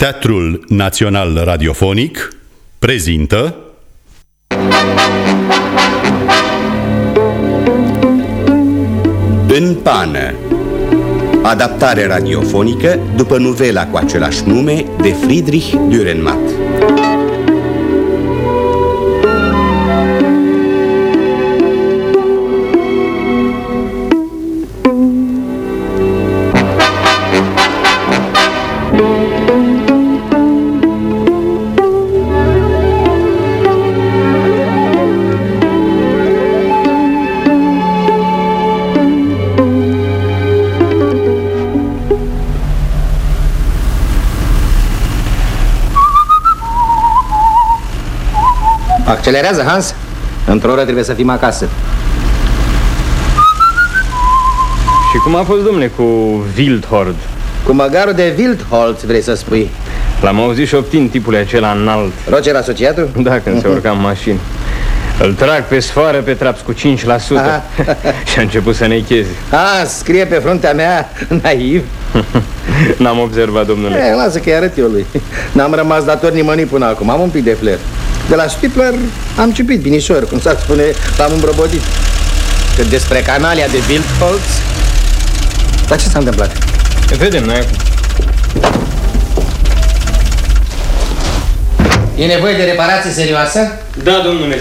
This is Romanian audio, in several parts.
Teatrul Național Radiofonic prezintă În pană. Adaptare radiofonică după novela cu același nume de Friedrich Dürrenmatt Accelerează, Hans. Într-o oră trebuie să fim acasă. Și cum a fost, domnule, cu Wildhord? Cu măgarul de Wildholz, vrei să spui? L-am auzit șoptind tipul acela înalt. Roger asociatul? Da, când se urca în mașină. Îl trag pe sfoară pe traps cu 5% și a început să necheze. A, scrie pe fruntea mea, naiv. N-am observat, domnule. E, lasă că-i arăt eu lui. N-am rămas dator nimănui până acum, am un pic de flair. De la Stifler am ciupit binișor, cum s-ar spune, l-am îmbrobodit. Cât despre canalia de Wildholz... Dar ce s-a întâmplat? Vedem noi acum. E nevoie de reparație serioasă? Da, domnule.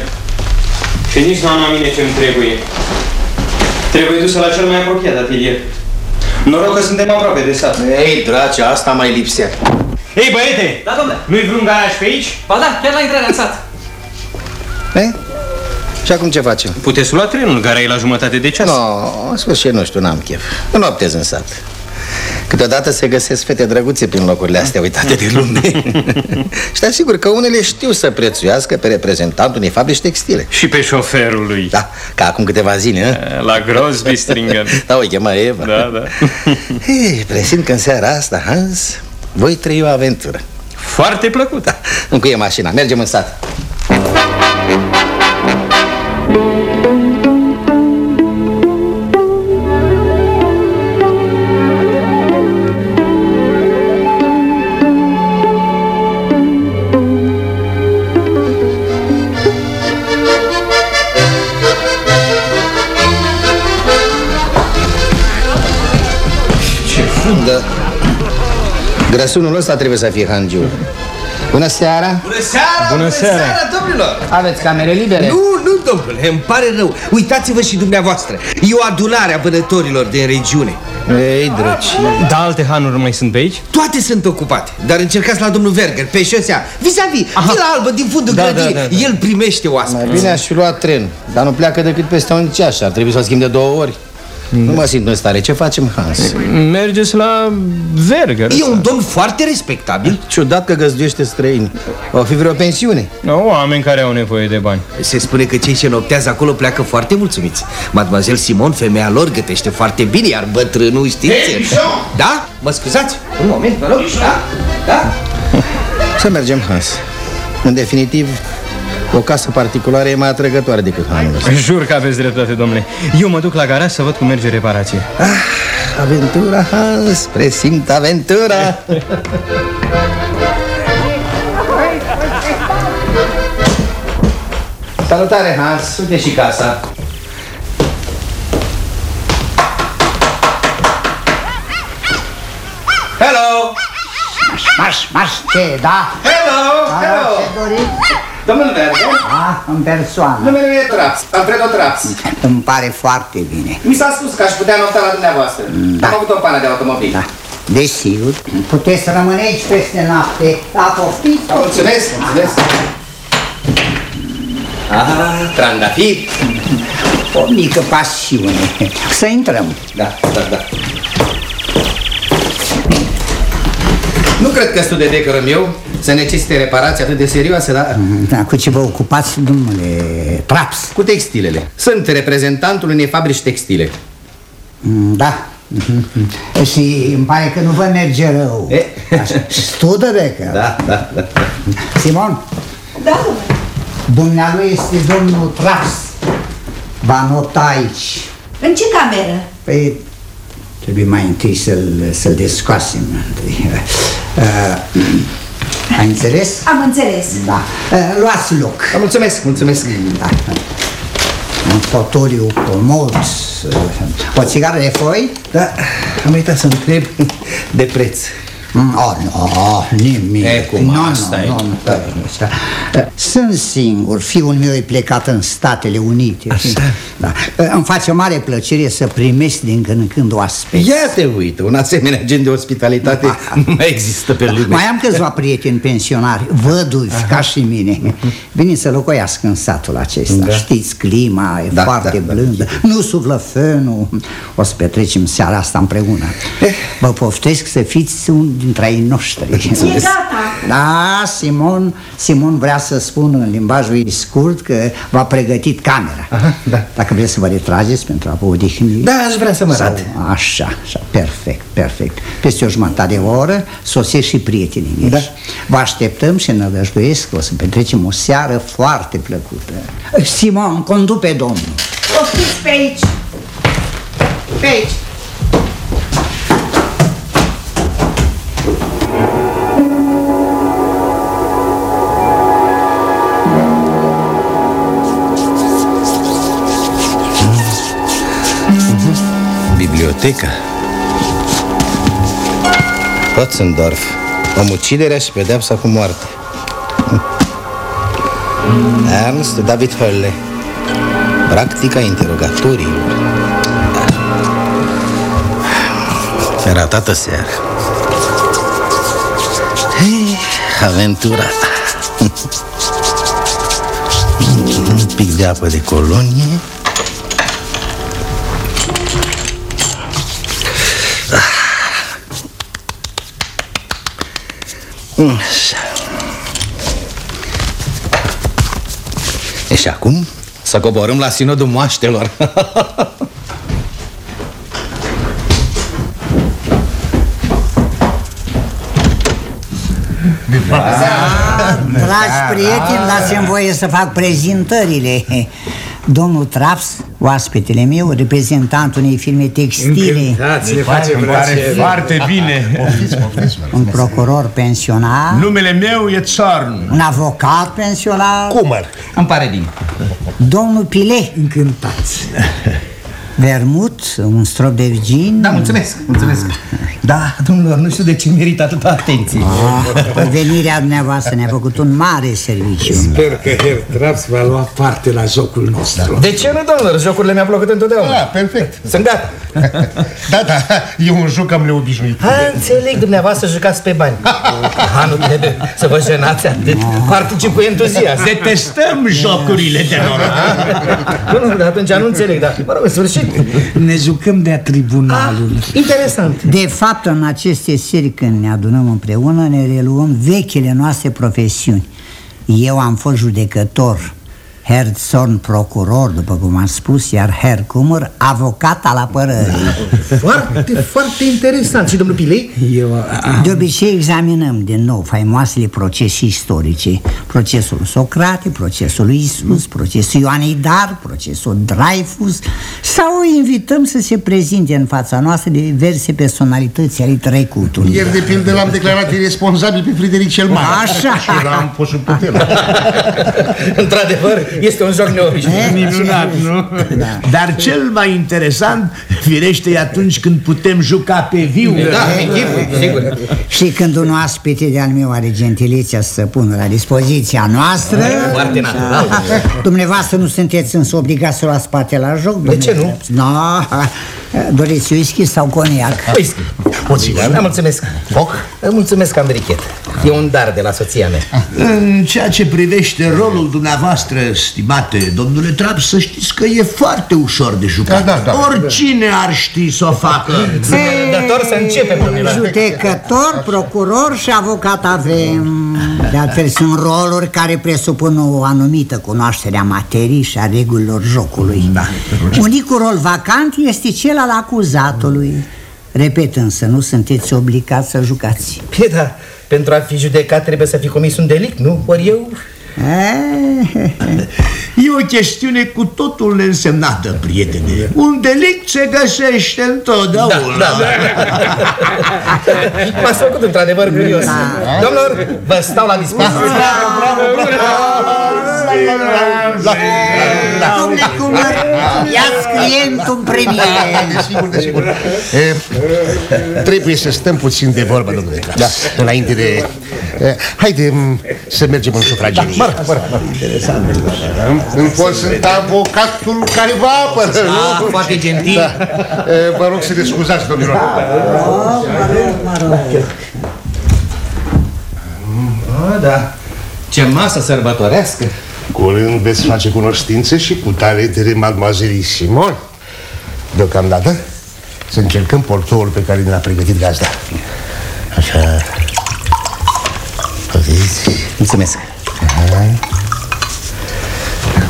Și nici nu am la mine ce-mi trebuie. Trebuie dusă la cel mai apropiat atelier. Noroc că suntem aproape de sat. Ei, drace, asta mai lipsea. Ei, băiete! Da, domnule. Nu-i vreun garaj pe aici? Ba da, chiar la intrarea în sat. E? Și acum ce facem? Puteți lua trenul, gara e la jumătate de ceas. No, în sfârșit, nu știu, n-am chef. Nu optez în sat. Câteodată se găsesc fete drăguțe prin locurile astea uitate de lume. și te asigur că unele știu să prețuiască pe reprezentantul unei fabrici textile. Și pe șoferul lui. Da, ca acum câteva zile, hă? La Grosby Stringer. Da, o chema Eva. Da, da. Ei, presimt că în seara asta, Hans, voi trăi o aventură. Foarte plăcut. Da, încuie mașina, mergem în sat. Grăsunul ăsta trebuie să fie hangiul. Bună seara! Bună seara! Bună seara! domnilor! Aveți camere libere? Nu, nu, domnule, îmi pare rău. Uitați-vă și dumneavoastră. E o adunare a vânătorilor din regiune. Ei, drăci. Da, alte hanuri mai sunt pe aici? Toate sunt ocupate, dar încercați la domnul Verger, pe șosea, vis-a-vis, vila albă din fundul Da, grădinii. da, da, da. El primește Mai oaspeți. bine aș fi luat tren, dar nu pleacă decât peste un ceas. Ar trebui să o schimb de două ori. Nu mă simt în stare. Ce facem, Hans? Mergeți la Verger. E un domn foarte respectabil. Ciudat că găzduiește străini. O fi vreo pensiune. Oameni care au nevoie de bani. Se spune că cei ce noptează acolo pleacă foarte mulțumiți. Mademoiselle Simon, femeia lor, gătește foarte bine, iar bătrânul, știți? Da? Mă scuzați? Un moment, vă rog. Da? Da? Să mergem, Hans. În definitiv, o casă particulară e mai atrăgătoare decât hanul ăsta. Jur că aveți dreptate, domnule. Eu mă duc la garaj să văd cum merge reparație. Aventura, Hans, presimt aventura. Salutare, Hans. Uite și casa. Hello! Marș, marș, ce, da? Hello! Da, Hello! ce doriți? Domnul Verge, Da, în persoană. numele meu e Traps, Alfredo Traps. Îmi pare foarte bine. Mi s-a spus că aș putea nopta la dumneavoastră. Da. Am avut o pană de automobil. Da, desigur. Puteți să rămâne aici peste noapte. La poftiți? Mulțumesc, mulțumesc. Ah, trandafiri. O mică pasiune. Să intrăm. Da, da, da. Nu cred că studiul de cărăm eu să necesite reparații atât de serioase, dar Da, cu ce vă ocupați, domnule Traps? cu textilele. Sunt reprezentantul unei fabrici textile. Mm, Da. Și îmi pare că nu vă merge rău. E? Așa, Studă de că. Da, da, da. Simon, Da, domnule. dumnealui este domnul Traps. Va nota aici. În ce cameră? Păi, Trebuie mai întâi să-l să descoasem. Uh, ai înțeles? Am înțeles. Da. Uh, luați loc. Mulțumesc, mulțumesc. Da. Un fotoliu comod, uh, o țigară de foi? Da, am uitat să întreb de preț. Mm, Oh, nu, nimic. E, cum nu, asta nu, e? nu, nu, da, nu, da. Sunt singur, fiul meu e plecat în Statele Unite. Așa. Da. Îmi face mare plăcere să primesc din când în când oaspeți. Ia te uite, un asemenea gen de ospitalitate nu mai există pe lume Mai am câțiva prieteni pensionari, văduvi ca și mine. Vin să locuiască în satul acesta. Da. Știți, clima e Da, foarte da, da. blândă. Nu suflă fânul. O să petrecem seara asta împreună. Vă poftesc să fiți un dintre ai noștri. E gata. Da, Simon, Simon vrea să spună în limbajul ei scurt că v-a pregătit camera. Aha, da. Dacă vreți să vă retrageți pentru a vă odihni. Da, aș vrea să mă sau- arate. Așa, așa, perfect, perfect. Peste o jumătate de oră sosesc și prietenii mei. Da. Vă așteptăm și nădăjduiesc că o să petrecem o seară foarte plăcută. Simon, condu pe domnul. Poftiți pe aici. Pe aici. Biblioteca Hotzendorf Omuciderea și pedeapsa cu moarte. Ernst David Hölle Practica interogatorilor Ratată seară. Hei, aventura. Un pic de apă de colonie Așa. E și acum să coborâm la sinodul moaștelor Dragi prieteni, dați-mi voie să fac prezentările. Domnul Traps, oaspetele meu, reprezentant unei firme textile, Ne face pare foarte bine. un procuror pensionar, Numele meu e Zorn. un avocat pensionar, Cumăr. Îmi pare bine. domnul Pile, Încântați. Vermut, un strop de virgin. Da, mulțumesc, mulțumesc. Da, domnilor, nu știu de ce merită atâta atenție. Ah, Venirea dumneavoastră ne-a făcut un mare serviciu. Sper că Herr Traps va lua parte la jocul nostru. De ce nu, domnilor? Jocurile mi-au plăcut întotdeauna. Da, perfect. Sunt gata. Da, da, e un joc cam neobișnuit. Ha, înțeleg, dumneavoastră jucați pe bani. Ha, nu trebuie să vă jenați atât. Particip cu entuziasm. Detestăm jocurile de noroc. Nu, nu, dar atunci nu înțeleg, dar mă rog, în sfârșit. Ne jucăm de-a tribunalului. Interesant. De fapt, în aceste seri când ne adunăm împreună, ne reluăm vechile noastre profesiuni. Eu am fost judecător, Herr Zorn procuror, după cum am spus, iar Herr Kummer avocat al apărării. Foarte, foarte interesant. Și domnul Pilei? Eu... De obicei examinăm din nou faimoasele procese istorice Procesul Socrate, procesul lui Isus, procesul Ioanei Dar, procesul Dreyfus Sau o invităm să se prezinte în fața noastră diverse personalități ale trecutului Ieri, de pildă, l-am declarat irresponsabil pe Frideric cel Mare. Așa. Și eram pus sub tutela. Într-adevăr, este un joc neobișnuit. Minunat, nu? Da. Dar cel mai interesant, firește, e atunci când putem juca pe viu. Da, echipul, sigur. Și când un oaspete de-al meu are gentilețea să pună la dispoziția noastră Foarte natural. Dumneavoastră nu sunteți însă obligați să luați parte la joc De ce domnule? Nu, doriți whisky sau coniac? Whisky. O țigară? Da, mulțumesc. Foc? Mulțumesc că am brichet. E un dar de la soția mea. În ceea ce privește rolul dumneavoastră, stimate domnule Trap, să știți că e foarte ușor de jucat. Da, da, da. Oricine ar ști să o facă. Sunt nerăbdător să începem, domnilor. Judecător, procuror și avocat avem De altfel sunt roluri care presupun o anumită cunoaștere a materiei și a regulilor jocului da. Unicul rol vacant este cel al acuzatului Repet însă, nu sunteți obligați să jucați Păi da, pentru a fi judecat trebuie să fi comis un delict, nu? Ori eu Eh, E o chestiune cu totul neînsemnată, prietene. Un delict se găsește întotdeauna. Da, da, M-ați făcut într-adevăr curios Domnilor, vă stau la dispoziție. Domnule Cumăr, ia-ți clientul în premie Desigur, desigur. E, Trebuie să stăm puțin de vorbă, domnule Tras da. Înainte de... E, haide m, să mergem în sufragerie. Da, mă, mă, mă. Interesant Îmi pot sunt avocatul care vă apără, Ah, nu? foarte gentil. Da. E, Vă rog să ne scuzați, domnilor. Ah, da. Ce masă sărbătorească. Curând veți face cunoștințe și cu talentele mademoiselle Simon. Deocamdată să încercăm portoul pe care ne l-a pregătit gazda. Așa. Vedeți? Mulțumesc.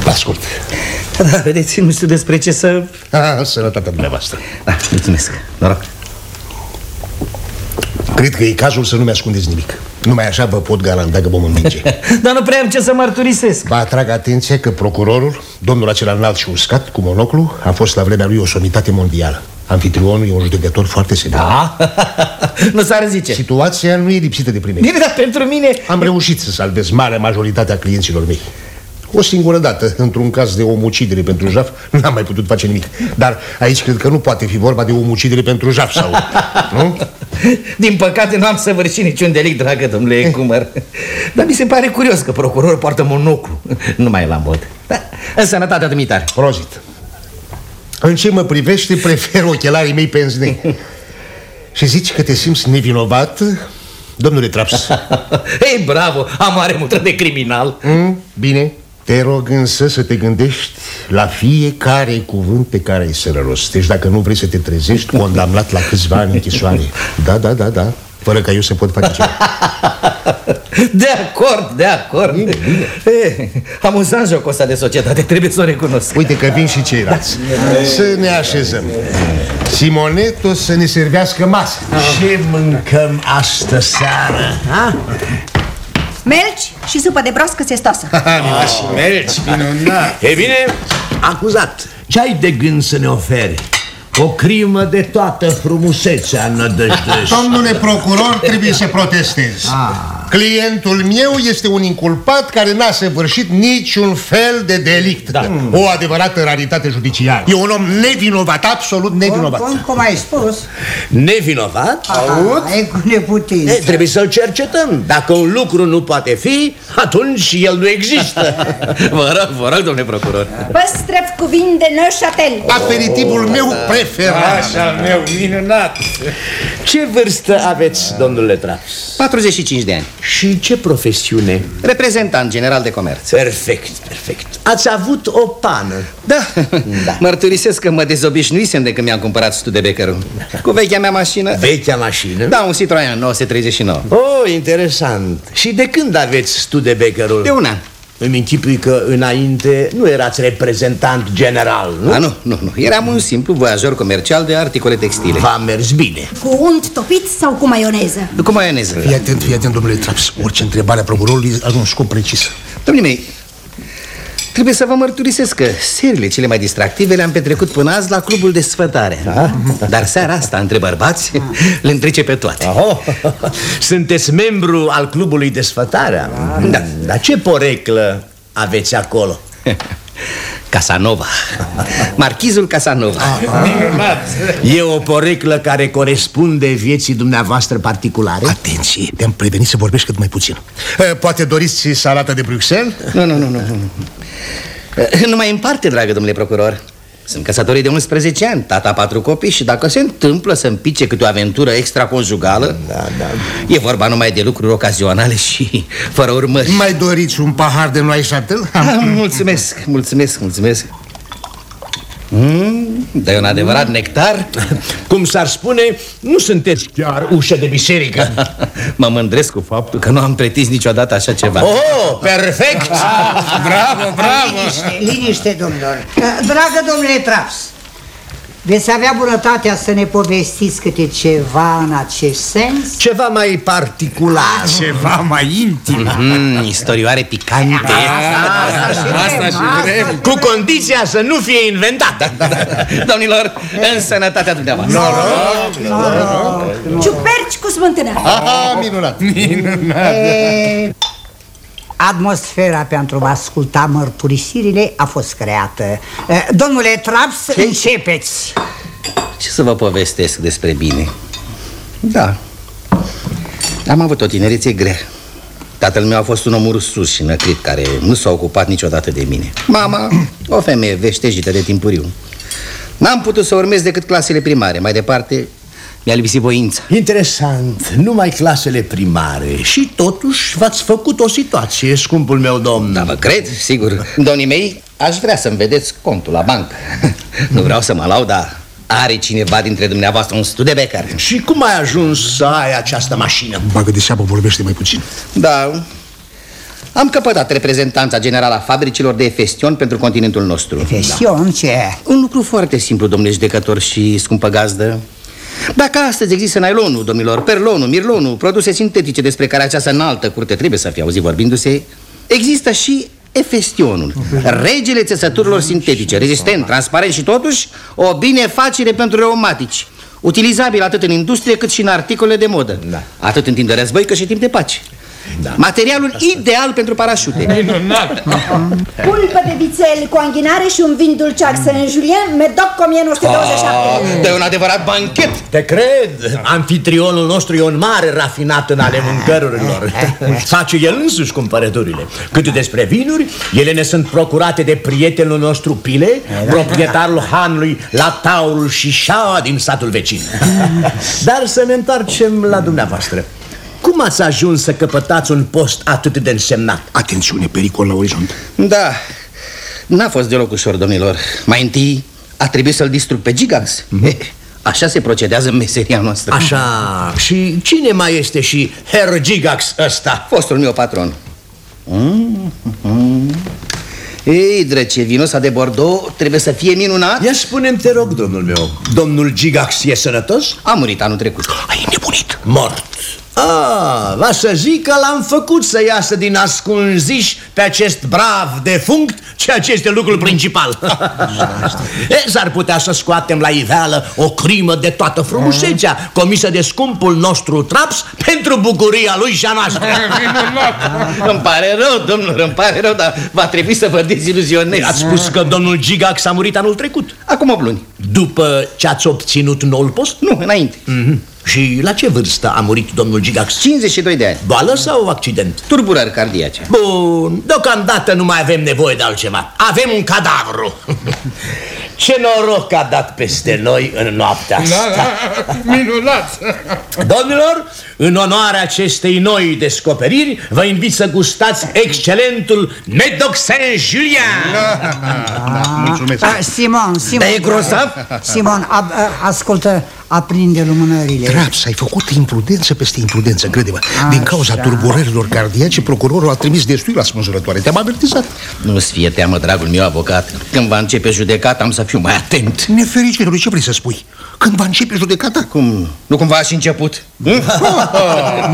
Vă ascult. Da, da, vedeți, nu știu despre ce să... ah, Sănătatea dumneavoastră. Da, mulțumesc, noroc Cred că e cazul să nu mi ascundeți nimic. Numai așa vă pot garanta că vom învinge. Dar nu prea am ce să mărturisesc. Vă atrag atenția că procurorul, domnul acela înalt și uscat, cu monoclu, a fost la vremea lui o somitate mondială Anfitrionul e un judecător foarte sever Da? nu s-ar zice. Situația nu e lipsită de primejde Bine, dar pentru mine... Am reușit să salvez marea majoritatea clienților mei. O singură dată, într-un caz de omucidere pentru jaf, n-am mai putut face nimic. Dar aici cred că nu poate fi vorba de omucidere pentru jaf sau... Nu? Din păcate nu am săvârșit niciun delict, dragă domnule Cumăr. Dar mi se pare curios că procurorul poartă monoclu. Nu mai e la mod. Da, În sănătatea dumitare. Prozit În ce mă privește, prefer ochelarii mei penznei Și zici că te simți nevinovat, domnule Traps. Ei, bravo, am mare mutră de criminal. Mm? Bine, te rog însă să te gândești la fiecare cuvânt pe care îi să rostești. Dacă nu vrei să te trezești condamnat la câțiva ani închisoare. Da, da, da, da Fără ca eu să pot face ceva De acord, de acord bine, bine. E, Amuzant jocul ăsta de societate, trebuie să o recunosc Uite că vin și ceilalți Să ne așezăm Simonet o să ne servească masă Ce mâncăm astă seară? Ha? Melci și supă de broască țestoasă. și mergi, minunat E bine, acuzat Ce ai de gând să ne oferi? O crimă de toată frumusețea nădăjduiești Domnule procuror, trebuie să protestez Clientul meu este un inculpat care n-a săvârșit niciun fel de delict da. O adevărată raritate judiciară E un om nevinovat, absolut nevinovat Cum, cum ai spus? Nevinovat? Aud? E cu neputință E, trebuie să-l cercetăm Dacă un lucru nu poate fi, atunci el nu există Vă rog, vă rog, domnule procuror Păstrăv cuvinte de Neuchâtel. Aperitivul meu preferat Așa meu, minunat Ce vârstă aveți, domnule Traps? 45 de ani Și ce profesiune? Reprezentant general de comerț. Perfect, perfect. Ați avut o pană. Da, da. mărturisesc că mă dezobișnuisem de când mi-am cumpărat Studebaker-ul Cu vechea mea mașină. Vechea mașină? Da, un Citroen 939 Oh, interesant. Și de când aveți Studebaker-ul? De un an Îmi închipui că înainte nu erați reprezentant general, nu? A, nu, nu, nu. Eram un simplu voiajor comercial de articole textile. V-a mers bine. Cu unt topit sau cu maioneză? Cu maioneză. Fii atent, fii atent, domnule Traps. Orice întrebare a procurorului are un scop precis. Domnii mei, trebuie să vă mărturisesc că seriile cele mai distractive le-am petrecut până azi la clubul de sfătare da? Dar seara asta, între bărbați, le întrece pe toate oh, Sunteți membru al clubului de sfătare da. Dar ce poreclă aveți acolo? Casanova Marchizul Casanova E o poreclă care corespunde vieții dumneavoastră particulare? Atenție, te-am prevenit să vorbești cât mai puțin Eh, Poate doriți salată de Bruxelles? Nu, nu, nu, nu nu. Numai în parte, dragă domnule procuror Sunt căsătorit de 11 ani, tata patru copii Și dacă se întâmplă să-mi pice câte o aventură extraconjugală Da, da. E vorba numai de lucruri ocazionale și fără urmări. Mai doriți un pahar de noi șartel? Ah, Mulțumesc, mulțumesc, mulțumesc mm, Dar e un adevărat nectar? Cum s-ar spune, nu sunteți chiar ușă de biserică. Mă mândresc cu faptul că nu am pretins niciodată așa ceva. Oh, perfect! Bravo, bravo! Liniște, liniște, domnilor. Dragă domnule Traps Veți avea bunătatea să ne povestiți câte ceva în acest sens? Ceva mai particular. Ceva mai intim. Mm, Istorioare picante. Asta, asta, asta și vrem. Cu condiția să nu fie inventată. Domnilor, în sănătatea dumneavoastră. Noroc, noroc Ciuperci cu smântână Aha, minunat. Minunat. E, Atmosfera pentru a asculta mărturisirile a fost creată. E, Domnule Traps, începeți. Ce să vă povestesc despre bine? Da. Am avut o tinerețe grea. Tatăl meu a fost un om ursus și năcrit Care nu s-a ocupat niciodată de mine. Mama, o femeie veștejită de timpuriu. N-am putut să urmez decât clasele primare. Mai departe, mi-a lipsit voința Interesant, numai clasele primare. Și totuși v-ați făcut o situație, scumpul meu domn. Da, vă cred, sigur. Domnii mei, aș vrea să-mi vedeți contul la bancă. Nu vreau să mă laud, dar are cineva dintre dumneavoastră un Studebaker? Și cum ai ajuns să ai această mașină? Bagă de seamă, vorbește mai puțin. Da, am căpătat reprezentanța generală a fabricilor de efestion pentru continentul nostru. Festion, ce? Un lucru foarte simplu, domnule judecător și scumpă gazdă Dacă astăzi există nailonul, domnilor, perlonul, mirlonul, produse sintetice despre care această înaltă curte trebuie să fie auzit vorbindu-se Există și efestionul, regele țesăturilor sintetice, rezistent, transparent și totuși o binefacere pentru reumatici Utilizabil atât în industrie cât și în articole de modă Da. Atât în timp de război cât și în timp de pace da. Materialul ideal pentru parașute Minunat. Pulpă de vițel cu anghinare și un vin dulceac Saint-Julien Medoc 1927 De un adevărat banchet. Te cred, anfitrionul nostru e un mare rafinat în ale mâncărurilor. Face el însuși cumpărăturile. Cât despre vinuri, ele ne sunt procurate de prietenul nostru Pile Proprietarul hanului la Taurul și Șaua din satul vecin. Dar să ne întoarcem la dumneavoastră Cum ați ajuns să căpătați un post atât de însemnat? Atențiune, pericol la orizont. Da, n-a fost deloc ușor, domnilor. Mai întâi a trebuit să-l distrug pe Gigax mm-hmm. Așa se procedează în meseria noastră. Așa, și cine mai este și Herr Gigax ăsta? Fostul meu patron. Mm-hmm. Ei, drăce, vinul ăsta de Bordeaux trebuie să fie minunat. Ia spune-mi, te rog, domnul meu. Domnul Gigax e sănătos? A murit anul trecut. Ai nebunit Mort Ah, va să zic că l-am făcut să iasă din ascunziș pe acest brav defunct, ceea ce este lucrul principal. e, s-ar putea să scoatem la iveală o crimă de toată frumusețea, comisă de scumpul nostru Traps pentru bucuria lui și a noastră. Îmi pare rău, domnul, îmi pare rău, dar va trebui să vă deziluzionez Ați spus că domnul Gigax a murit anul trecut, Acum 8 luni după ce ați obținut noul post? Nu, înainte Mhm. Și la ce vârstă a murit domnul Gigax? 52 de ani. Boală sau accident? Turburări cardiace Bun, deocamdată nu mai avem nevoie de altceva. Avem un cadavru. Ce noroc că a dat peste noi în noaptea Da, asta. da, minunat. Domnilor, în onoarea acestei noi descoperiri Vă invit să gustați excelentul Medoc Saint-Julien. Mulțumesc. A, Simon, Simon. Dar e grozav? Simon, a, a, ascultă, aprinde lumânările. Traps, ai făcut imprudență peste imprudență, crede-mă. Din cauza turburărilor cardiace, procurorul a trimis destui la spânzurătoare Te-am avertizat. Nu-ți fie teamă, dragul meu avocat. Când va începe judecata am să fiu mai atent. Nefericire, ce vrei să spui? Când va începe judecata? Cum? Nu. Cumva a și început?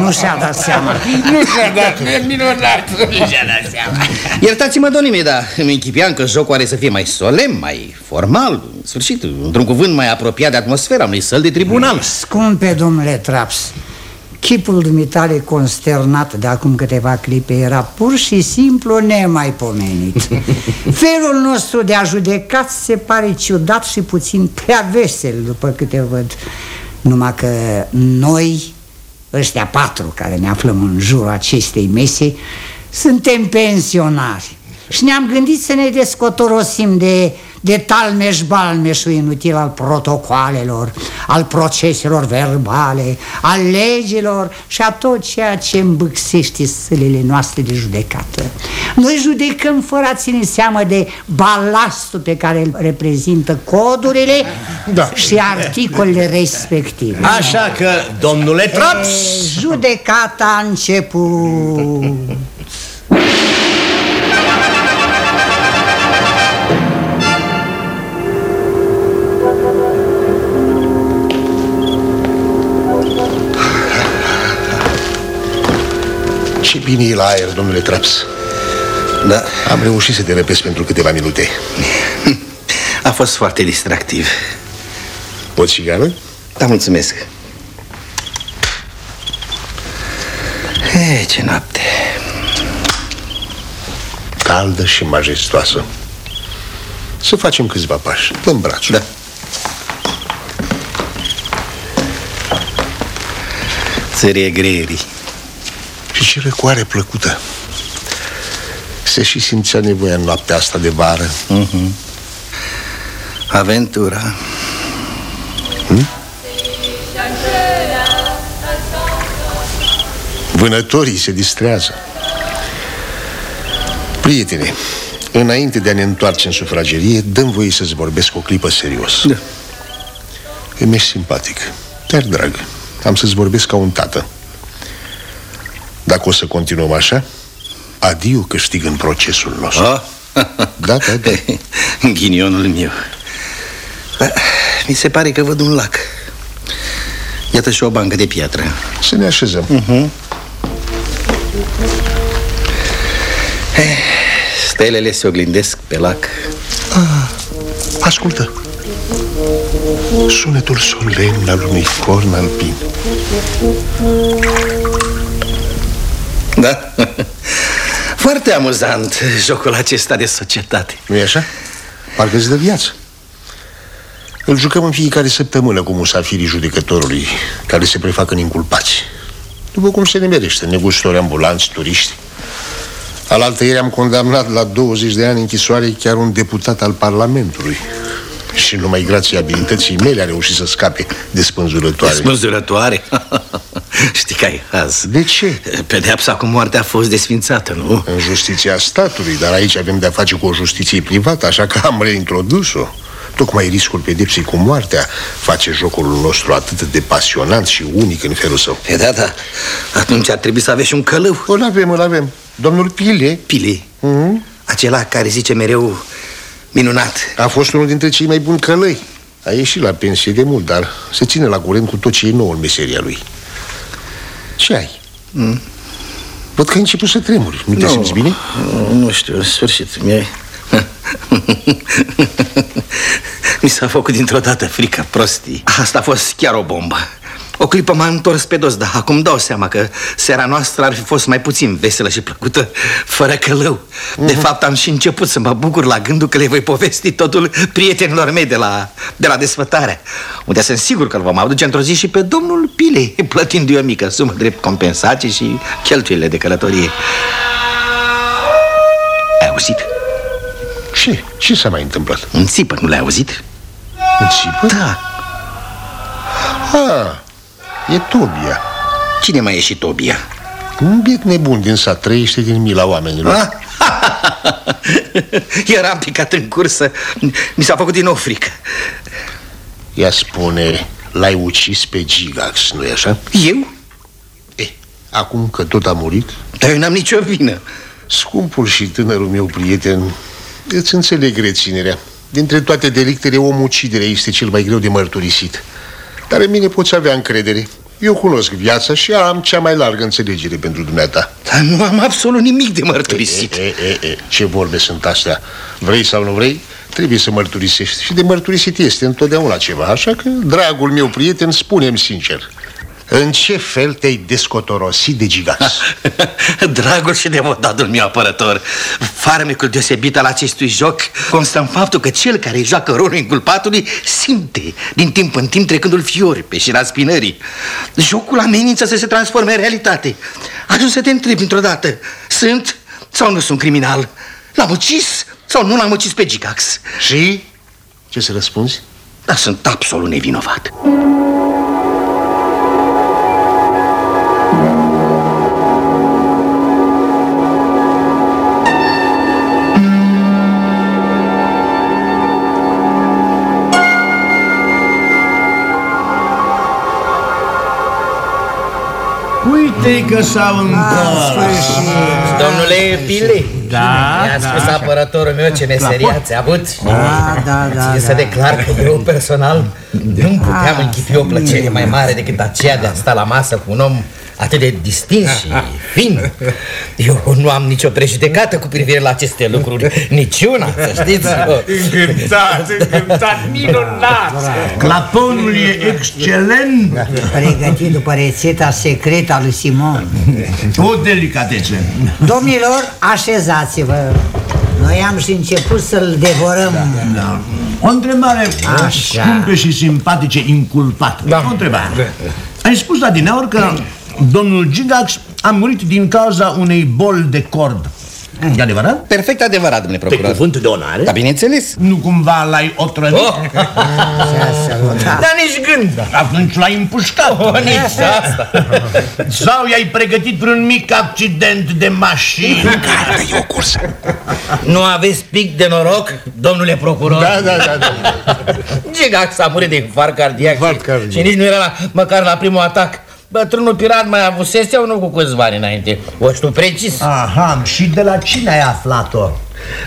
Nu. Și-a dat seama. Nu și-a dat, e minunat. Nu și-a dat seama. Iertați-mă, domnii mei, dar îmi închipiam că jocul are să fie mai solemn, mai formal În sfârșit, într-un cuvânt mai apropiat de atmosfera unei săli de tribunal. Scumpe domnule Traps Chipul dumitale consternat de acum câteva clipe era pur și simplu nemaipomenit. Felul nostru de a judecat se pare ciudat și puțin prea vesel după câte văd. Numai că noi, ăștia patru care ne aflăm în jurul acestei mese Suntem pensionari. Și ne-am gândit să ne descotorosim de, de talmeș-balmeșul inutil al protocoalelor, al proceselor verbale, al legilor și a tot ceea ce îmbâxește sălile noastre de judecată. Noi judecăm fără a ține seamă de balastul pe care îl reprezintă codurile Da. și articolele respective. Așa că, domnule Traps E, Judecata a început. Ce bine e la aer, domnule Traps. Da, Am reușit să te răpesc pentru câteva minute. A fost foarte distractiv. O țigană? Da, mulțumesc. He, ce noapte. Caldă și majestoasă. Să facem câțiva pași Dăm brațul. Da. Țărie greierii Și ce răcoare plăcută. Se și simțea nevoia în noaptea asta de vară. Uh-huh. Aventura. Vânătorii se distrează. Prietene Înainte de a ne întoarce în sufragerie Dăm voie să-ți vorbesc o clipă serios. Da. Îmi ești simpatic Dar drag. Am să-ți vorbesc ca un tată Dacă o să continuăm așa Adio câștig în procesul nostru. Oh. Da, da, da. Ghinionul meu. Da, Mi se pare că văd un lac. Iată și o bancă de piatră. Să ne așezăm. Uh-huh. Stelele se oglindesc pe lac. Ah, Ascultă. Sunetul solemn al unui corn alpin Da? Foarte amuzant jocul acesta de societate. Nu e așa? Parcă îți dă viață. Îl jucăm în fiecare săptămână cu musafirii judecătorului Care se prefac în inculpați. După cum se nemerește, negustori ambulanți, turiști. Alaltă ieri am condamnat la 20 de ani închisoare chiar un deputat al Parlamentului Și numai grație abilității mele a reușit să scape de spânzurătoare Spânzurătoare? Știi că ai haz De ce? Pedeapsa cu moartea a fost desfințată, nu? În justiția statului, dar aici avem de-a face cu o justiție privată Așa că am reintrodus-o Tocmai riscul pedepsei cu moartea face jocul nostru atât de pasionant și unic în felul său E da, da, atunci ar trebui să aveți un călău Îl avem, îl avem Domnul Pile Pile? Mm-hmm. Acela care zice mereu minunat. A fost unul dintre cei mai buni călăi. A ieșit la pensie de mult, dar se ține la curent cu tot ce e nou în meseria lui. Ce ai? Mm. Văd că ai început să tremuri. Nu. te no, simți bine? Nu știu, în sfârșit mi Mi s-a făcut dintr-o dată frică prostii. Asta a fost chiar o bombă o clipă m-am întors pe dos, dar acum dau seama că seara noastră ar fi fost mai puțin veselă și plăcută, fără călău. De uh-huh. fapt, am și început să mă bucur la gândul că le voi povesti totul prietenilor mei de la, de la desfătare, unde sunt sigur că îl vom aduce într-o zi și pe domnul Pile, plătindu-i o mică sumă drept compensații și cheltuielile de călătorie. Ai auzit? Ce? Ce s-a mai întâmplat? Un țipă, nu l-ai auzit? Un țipă? Da. Ah, E Tobia Cine mai e și Tobia? Un biet nebun din sat trăiește din mila oamenilor ah? Eram picat în cursă Mi s-a făcut din nou frică Ea spune L-ai ucis pe Gigax, nu-i așa? Eu? Eh, acum că tot a murit Dar eu n-am nicio vină Scumpul și tânărul meu prieten Îți înțeleg reținerea Dintre toate delictele, omuciderea este cel mai greu de mărturisit dar în mine poți avea încredere Eu cunosc viața și am cea mai largă înțelegere pentru dumneata Dar nu am absolut nimic de mărturisit e, e, e, e. Ce vorbe sunt astea? Vrei sau nu vrei? Trebuie să mărturisești Și de mărturisit este întotdeauna ceva Așa că, dragul meu prieten, spune-mi sincer în ce fel te-ai descotorosit de gigas? Dragul și devotatul meu apărător Farmecul deosebit al acestui joc Constă în faptul că cel care joacă rolul inculpatului Simte din timp în timp trecându-l fiori pe șira spinării Jocul amenință să se transforme în realitate Ajuns să te întrebi într-o dată Sunt sau nu sunt criminal? L-am ucis sau nu l-am ucis pe Gigax? Și? Ce să răspunzi? Da, sunt absolut nevinovat Uite că s-au întors. Domnule Pile Da, Mi-a spus da, apărătorul meu ce meserie ați avut? Da, da, da Țin să declar că eu personal Nu puteam închipi o plăcere mai mare decât aceea de a sta la masă cu un om atât de distins și fin Eu nu am nicio prejudecată cu privire la aceste lucruri. Niciuna, să știți. Încântat, încântat, minunat. Claponul e excelent. Pregătit după rețeta secretă a lui Simon. O delicatețe. Domnilor, așezați-vă. Noi am și început să-l devorăm. Da. O întrebare Așa. scumpe și simpatice inculpat da. O întrebare. Ai spus la dineauri că domnul Gigax a murit din cauza unei boli de cord E adevărat? Perfect adevărat, domnule Pe procuror cuvânt de onoare? Da, bineînțeles Nu cumva l-ai otrăvit? Oh. Dar nici gând Atunci l-ai împușcat Oh, nici asta. Sau i-ai pregătit vreun mic accident de mașină Care e o cursă Nu aveți pic de noroc, domnule procuror? Da, da, da, da. Gigax a murit de infarct cardiac, Infarct și- cardiac. Și nici nu era la, măcar la primul atac Bătrânul pirat mai avusese unul cu câțiva ani înainte. O știu precis. Aha, și de la cine ai aflat-o?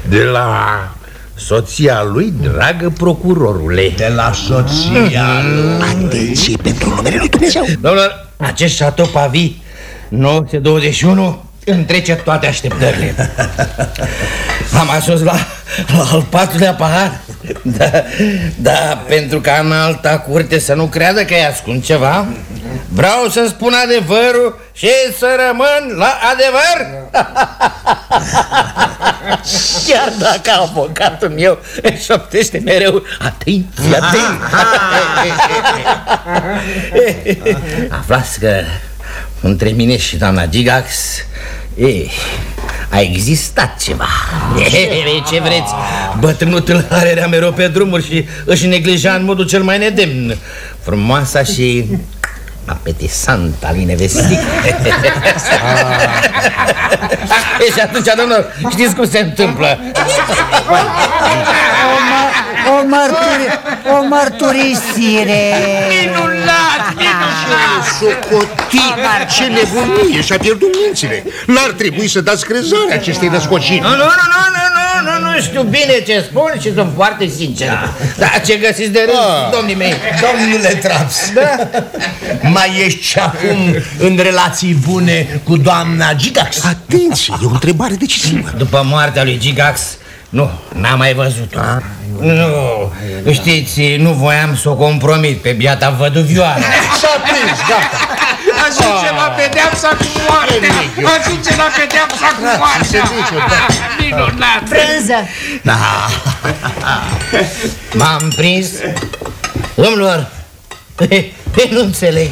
De la soția lui, dragă procurorule. De la soția lui. Atenție pentru numele lui Dumnezeu. Domnilor, acest Chateau Pavi 921 întrece toate așteptările. Am ajuns la, la al patrulea pahar. Da, da, pentru ca în alta curte să nu creadă că îi ascund ceva Vreau să spun adevărul și să rămân la adevăr. Chiar dacă avocatul meu își șoptește mereu Atenție, atenție. Aflați că între mine și doamna Gigax e, a existat ceva e, Ce vreți? Bătrânul tâlhar era mereu pe drumuri și își neglija în modul cel mai nedemn Frumoasa și apetisantă lui nevestic E, Și atunci, domnul, știți cum se întâmplă? O, mă, o, mărturi, o mărturisire. Minunat, minunat. Socotit, ce nebunie Și-a pierdut mințile. N-ar trebui să dați crezare acestei născociri. Nu, nu, nu, nu, nu, nu, nu, nu știu bine ce spun și sunt foarte sincer. Da, ce găsiți de râs, domnii mei? Domnule Traps da? Mai ești și acum în relații bune cu doamna Gigax? Atenție, e o întrebare decisivă. După moartea lui Gigax, nu, n-am mai văzut-o. Nu, știți, nu voiam să o compromit pe biata văduvioară. S-a prins, gata. Ajunge la pedeapsa cu moartea. Ajunge la pedeapsa cu moartea. Minunat. Brânză Da. M-am prins. Domnilor Ei, nu înțeleg.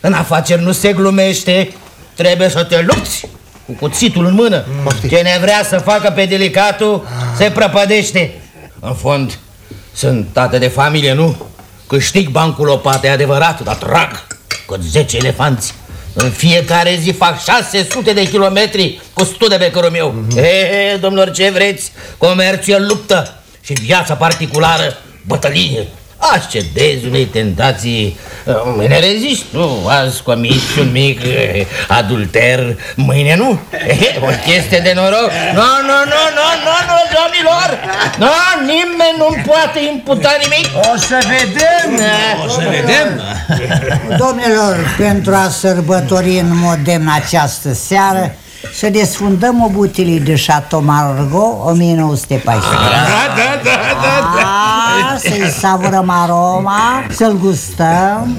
În afaceri nu se glumește. Trebuie să te lupți Cu cuțitul în mână Cine vrea să facă pe delicatul Se prăpădește În fond Sunt tată de familie, nu? Câștig bancul lopate, e adevărat Dar trag cât 10 elefanți în fiecare zi fac 600 de kilometri cu stude pe cărul meu. Mm -hmm. E, domnilor, ce vreți? Comerțul e luptă și viața particulară bătălie. Ascedezi unei tentații, mâine reziști, nu? Azi comiți un mic eh, adulter, mâine nu? Eh, o chestie de noroc. Nu, nu, nu, nu, nu, nu, domnilor! Nu, nimeni nu-mi poate imputa nimic. O să vedem, o să vedem Domnilor, pentru a sărbători în mod demn această seară să desfundăm o butelie de Chateau Margaux 1914 Da, da, da, da, da. A, Să-i savurăm aroma, să-l gustăm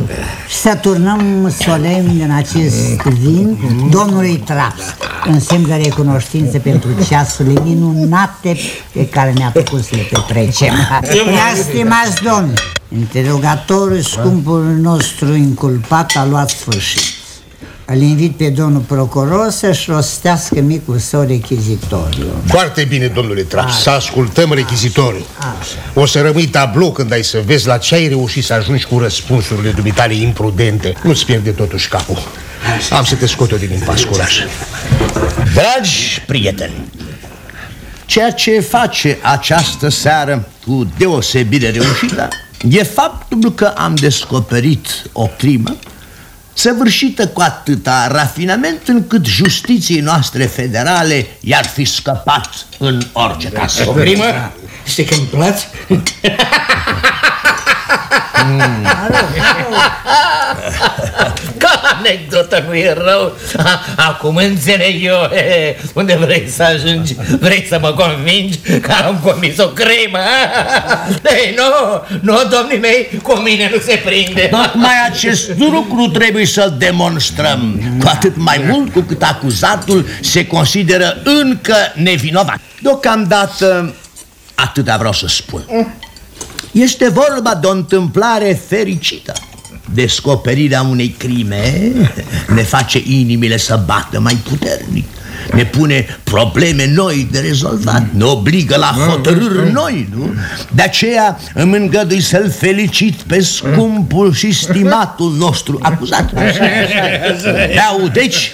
și să turnăm solemn din acest vin domnului Traps în semn de recunoștință pentru ceasurile minunate pe care ne-a făcut să le petrecem. Prea stimați domni, interogatorul scumpul nostru inculpat a luat sfârșit. Îl invit pe domnul procuror să-și rostească micul său rechizitoriu. Foarte bine, domnule Trap, să ascultăm rechizitorul O să rămâi tablou când ai să vezi la ce ai reușit să ajungi cu răspunsurile dumitale imprudente. Nu-ți pierde totuși capul. Am să te scot eu din impas, curaj. Dragi prieteni Ceea ce face această seară cu deosebire reușită E faptul că am descoperit o crimă Săvârșită cu atâta rafinament încât justiției noastre federale i-ar fi scăpat în orice caz O crimă? Știi că îmi place? Ca anecdotă nu e rău. A- Acum înțeleg eu e, Unde vrei să ajungi? Vrei să mă convingi că am comis o crimă Ei, nu, nu, domnii mei Cu mine nu se prinde. Tocmai acest lucru trebuie să-l demonstrăm. Cu atât mai mult cu cât acuzatul se consideră încă nevinovat. Deocamdată atâta vreau să spun Este vorba de o întâmplare fericită Descoperirea unei crime ne face inimile să bată mai puternic ne pune probleme noi de rezolvat, ne obligă la hotărâri noi, nu? De aceea îmi îngădui să-l felicit pe scumpul și stimatul nostru acuzat. Iau, deci,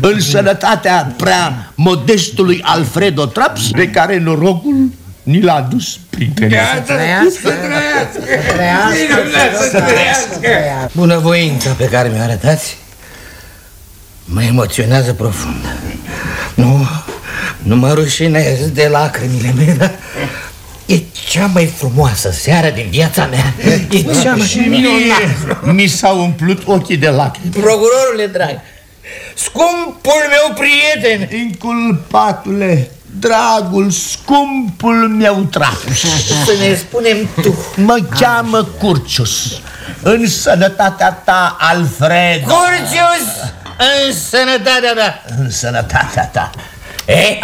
în sănătatea prea modestului Alfredo Traps, pe care norocul ni l-a dus printre noi. Să trăiască, să trăiască, să trăiască. Bunăvoința pe care mi-o arătați Mă emoționează profund. Nu, nu mă rușinez de lacrimile mele dar E cea mai frumoasă seară din viața mea. E cea mai Și mie mi s-au umplut ochii de lacrimi. Procurorule drag. Scumpul meu prieten. Inculpatule, dragul, scumpul meu trapus Să ne spunem tu. Mă cheamă Curcius. În sănătatea ta, Alfred Curcius! În sănătatea ta. În sănătatea ta. Eh,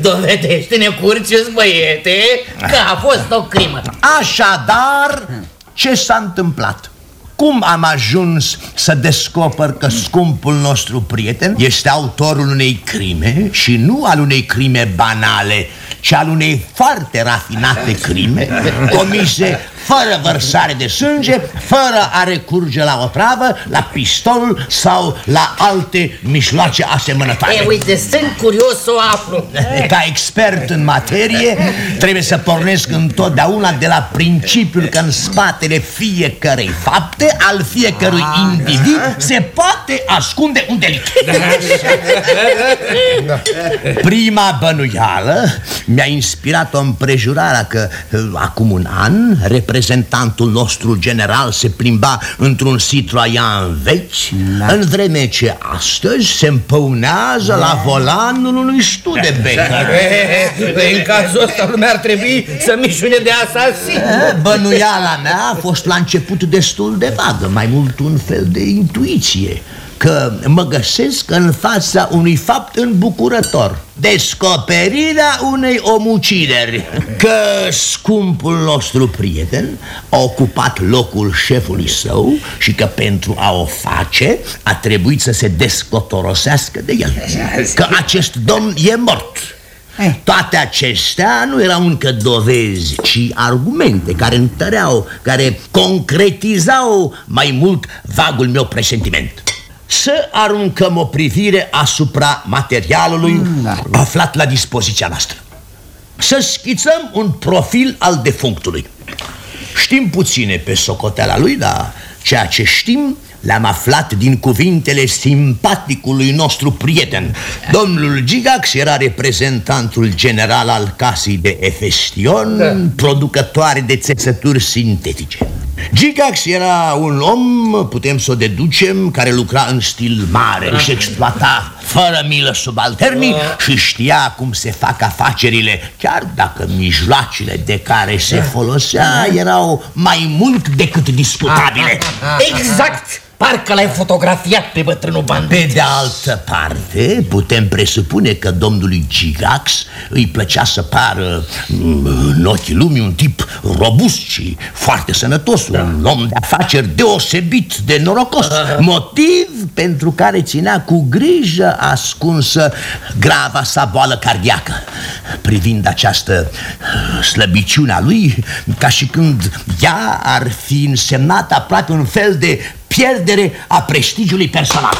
Dovedește-ne, Curcius, băiete Că a fost o crimă. Așadar, ce s-a întâmplat? Cum am ajuns să descoper că scumpul nostru prieten este autorul unei crime și nu al unei crime banale, ci al unei foarte rafinate crime comise fără vărsare de sânge, fără a recurge la otravă, la pistol sau la alte mijloace asemănătoare. E, uite, sunt curios să o aflu Ca expert în materie, trebuie să pornesc întotdeauna de la principiul că în spatele fiecărei fapte, al fiecărui individ, se poate ascunde un delict. Prima bănuială mi-a inspirat-o împrejurarea că uh, acum un an reprezentantul nostru general se plimba într-un Citroën vechi, în vreme ce astăzi se împăunează la volanul unui Studebaker. În cazul ăsta lumea ar trebui să mișune de asasin. Bănuiala mea a fost la început destul de vagă, mai mult un fel de intuiție Că mă găsesc în fața unui fapt îmbucurător. Descoperirea unei omucideri. Că scumpul nostru prieten a ocupat locul șefului său Și că pentru a o face a trebuit să se descotorosească de el. Că acest domn e mort. Toate acestea nu erau încă dovezi, ci argumente care întăreau, care concretizau mai mult vagul meu presentiment. Să aruncăm o privire asupra materialului aflat la dispoziția noastră. Să schițăm un profil al defunctului. Știm puține pe socoteala lui, dar ceea ce știm le-am aflat din cuvintele simpaticului nostru prieten. Domnul Gigax era reprezentantul general al casei de Efestion, producătoare de țesături sintetice. Gigax era un om, putem să o deducem, care lucra în stil mare, își exploata fără milă subalternii și știa cum se fac afacerile, chiar dacă mijloacele de care se folosea erau mai mult decât discutabile. Exact! Parcă l-ai fotografiat pe bătrânul bandit Pe de altă parte, putem presupune că domnului Gigax îi plăcea să pară mm, în ochii lumii un tip robust și foarte sănătos, un om de afaceri deosebit de norocos, motiv pentru care ținea cu grijă ascunsă grava sa boală cardiacă. Privind această uh, slăbiciune a lui, ca și când ea ar fi însemnat aproape un fel de pierdere a prestigiului personal.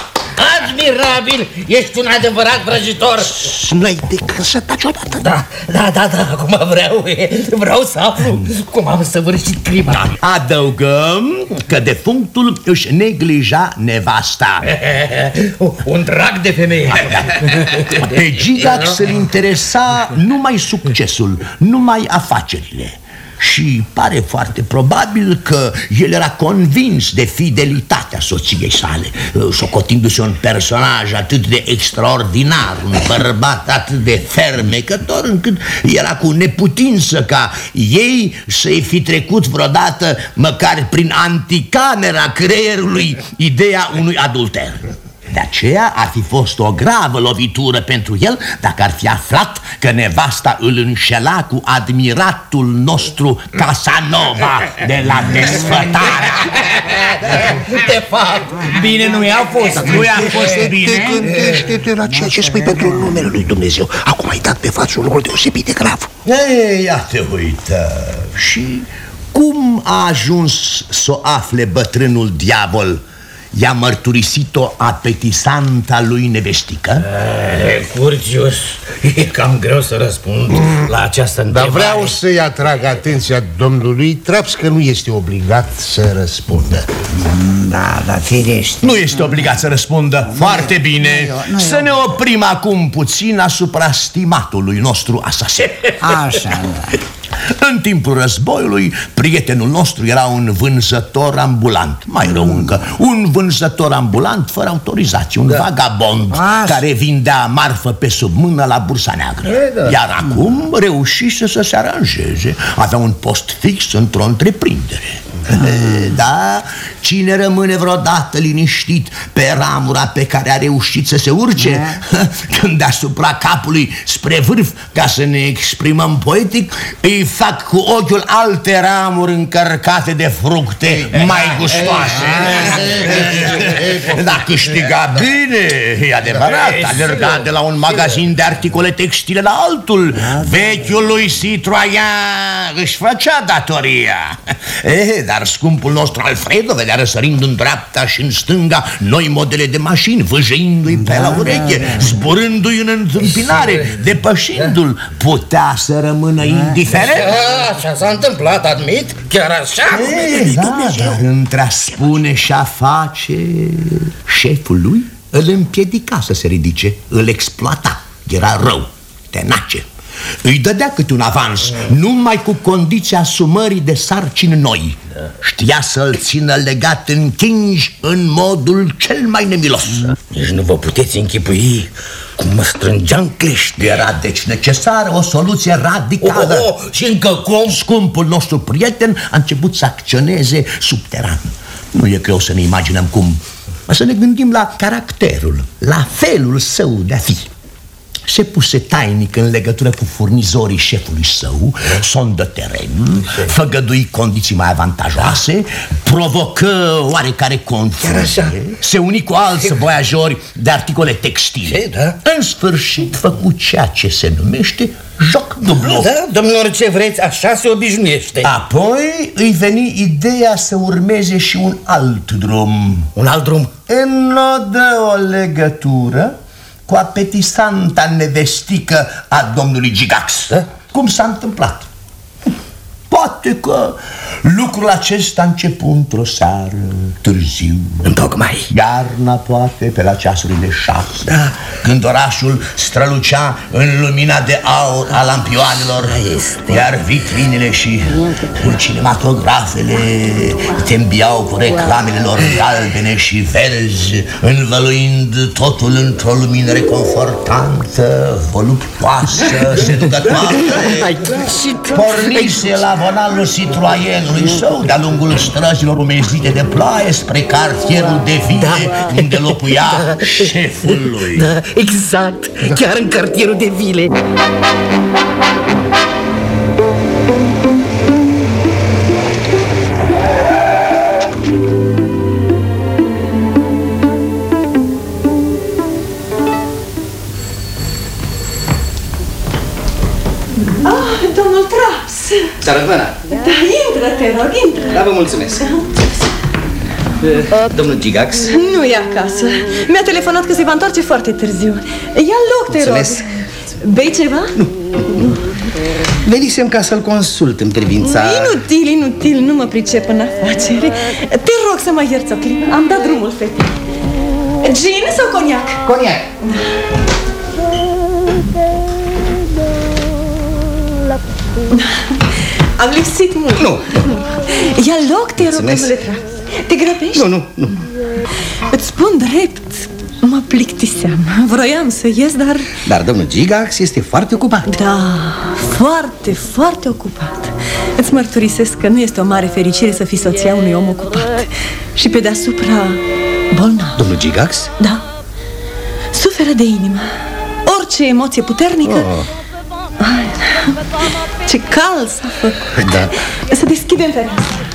Admirabil! Ești un adevărat vrăjitor! Nu-ai decât să taci odată? Da, da, da, da, acum vreau Vreau să aflu cum am săvârșit crima Adăugăm că defunctul își neglija nevasta. Un drag de femeie. Pe Gigax îl interesa numai succesul, numai afacerile și pare foarte probabil că el era convins de fidelitatea soției sale Socotindu-se un personaj atât de extraordinar Un bărbat atât de fermecător Încât era cu neputință ca ei să-i fi trecut vreodată Măcar prin anticamera creierului Ideea unui adulter de aceea ar fi fost o gravă lovitură pentru el dacă ar fi aflat că nevasta îl înșela cu admiratul nostru Casanova de la desfătare. De fapt, bine nu i-a fost, nu i-a fost Te bine. gândește-te la ceea ce spui pentru numele lui Dumnezeu Acum ai dat pe față un lucru deosebit de grav Ei, ia te uită Și cum a ajuns să o afle bătrânul diavol? I-a mărturisit-o apetisanta lui nevestică? E, Curțius, e cam greu să răspund la această Dar întrebare. vreau să-i atrag atenția domnului Traps că nu este obligat să răspundă. Da, da, firește. Nu este obligat să răspundă. Foarte bine. nu e- nu e Să ne oprim acum puțin asupra stimatului nostru asasin. Așa, da În timpul războiului, prietenul nostru era un vânzător ambulant. Mai rău încă, un vânzător ambulant fără autorizație Un vagabond Așa. care vindea marfă pe sub mână la Bursa Neagră. Iar acum reușise să se aranjeze. Avea un post fix într-o întreprindere Da, cine rămâne vreodată liniștit pe ramura pe care a reușit să se urce Când deasupra capului spre vârf, ca să ne exprimăm poetic Îi fac cu ochiul alte ramuri încărcate de fructe mai gustoase. Da, câștiga bine, e adevărat Alerga de la un magazin de articole textile la altul. Vechiul lui Citroën își făcea datoria. Eh, dar scumpul nostru Alfredo vedea răsărind în dreapta și în stânga Noi modele de mașini, vâjăindu-i pe la ureche Zburându-i în întâmpinare, depășindu-l. Putea să rămână indiferent? Așa s-a întâmplat, admit, chiar așa? Ei, da, dar între a spune și a face Șeful lui îl împiedica să se ridice Îl exploata, era rău, tenace îi dădea câte un avans Numai cu condiția asumării de sarcini noi. Știa să-l țină legat în chingi În modul cel mai nemilos. Nici nu vă puteți închipui cum mă strângeam clește Era deci necesară o soluție radicală. Oh, oh, oh, și încă cum? Scumpul nostru prieten a început să acționeze subteran. Nu e greu să ne imaginăm cum Să ne gândim la caracterul, la felul său de a fi se puse tainic în legătură cu furnizorii șefului său, sondă teren, făgădui condiții mai avantajoase, provocă oarecare confuzie, se uni cu alți voiajori de articole textile. Ce, da? În sfârșit făcu ceea ce se numește joc dublu. Da, domnilor, ce vreți, așa se obișnuiește Apoi îi veni ideea să urmeze și un alt drum. Un alt drum? Înodă o legătură cu apetisanta nevestică a domnului Gigax. Da? Cum s-a întâmplat? Poate că lucrul acesta a început într-o seară târziu. Întocmai. Iarna poate pe la ceasurile de șapte da. Când orașul strălucea în lumina de aur a lampioanelor Iar vitrinele și cinematografele Tembiau cu reclamele lor galbene și verzi Învăluind totul într-o lumină reconfortantă Voluptoasă, seducătoare Pornise la vonalul Citroenului său De-a lungul străzilor umezite de ploaie Spre cartierul de vile da. Unde locuia șeful lui. Da, exact, chiar în cartierul de vile Seara bună! Da, intră, te rog, intră! Da, vă mulțumesc! Domnul Gigax Nu e acasă. Mi-a telefonat că se va întoarce foarte târziu. Ia loc, te Mulțumesc. rog. Bei ceva? Venisem ca să-l consult în privința... Inutil, inutil, nu mă pricep în afaceri. Te rog să mă ierți o clipă. Am dat drumul fetei. Gin sau coniac? Coniac! Am lipsit mult Nu. Ia loc, te rog, Mulțumesc. domnule Trap Te grăbești? Nu, nu, nu Îți spun drept Mă plictiseam Vroiam să ies, dar... Dar domnul Gigax este foarte ocupat Da, foarte, foarte ocupat Îți mărturisesc că nu este o mare fericire să fii soția unui om ocupat Și pe deasupra bolnav Domnul Gigax? Da Suferă de inimă Orice emoție puternică Oh. Ai, Ce cald s-a făcut. Da. Să deschidem fereastra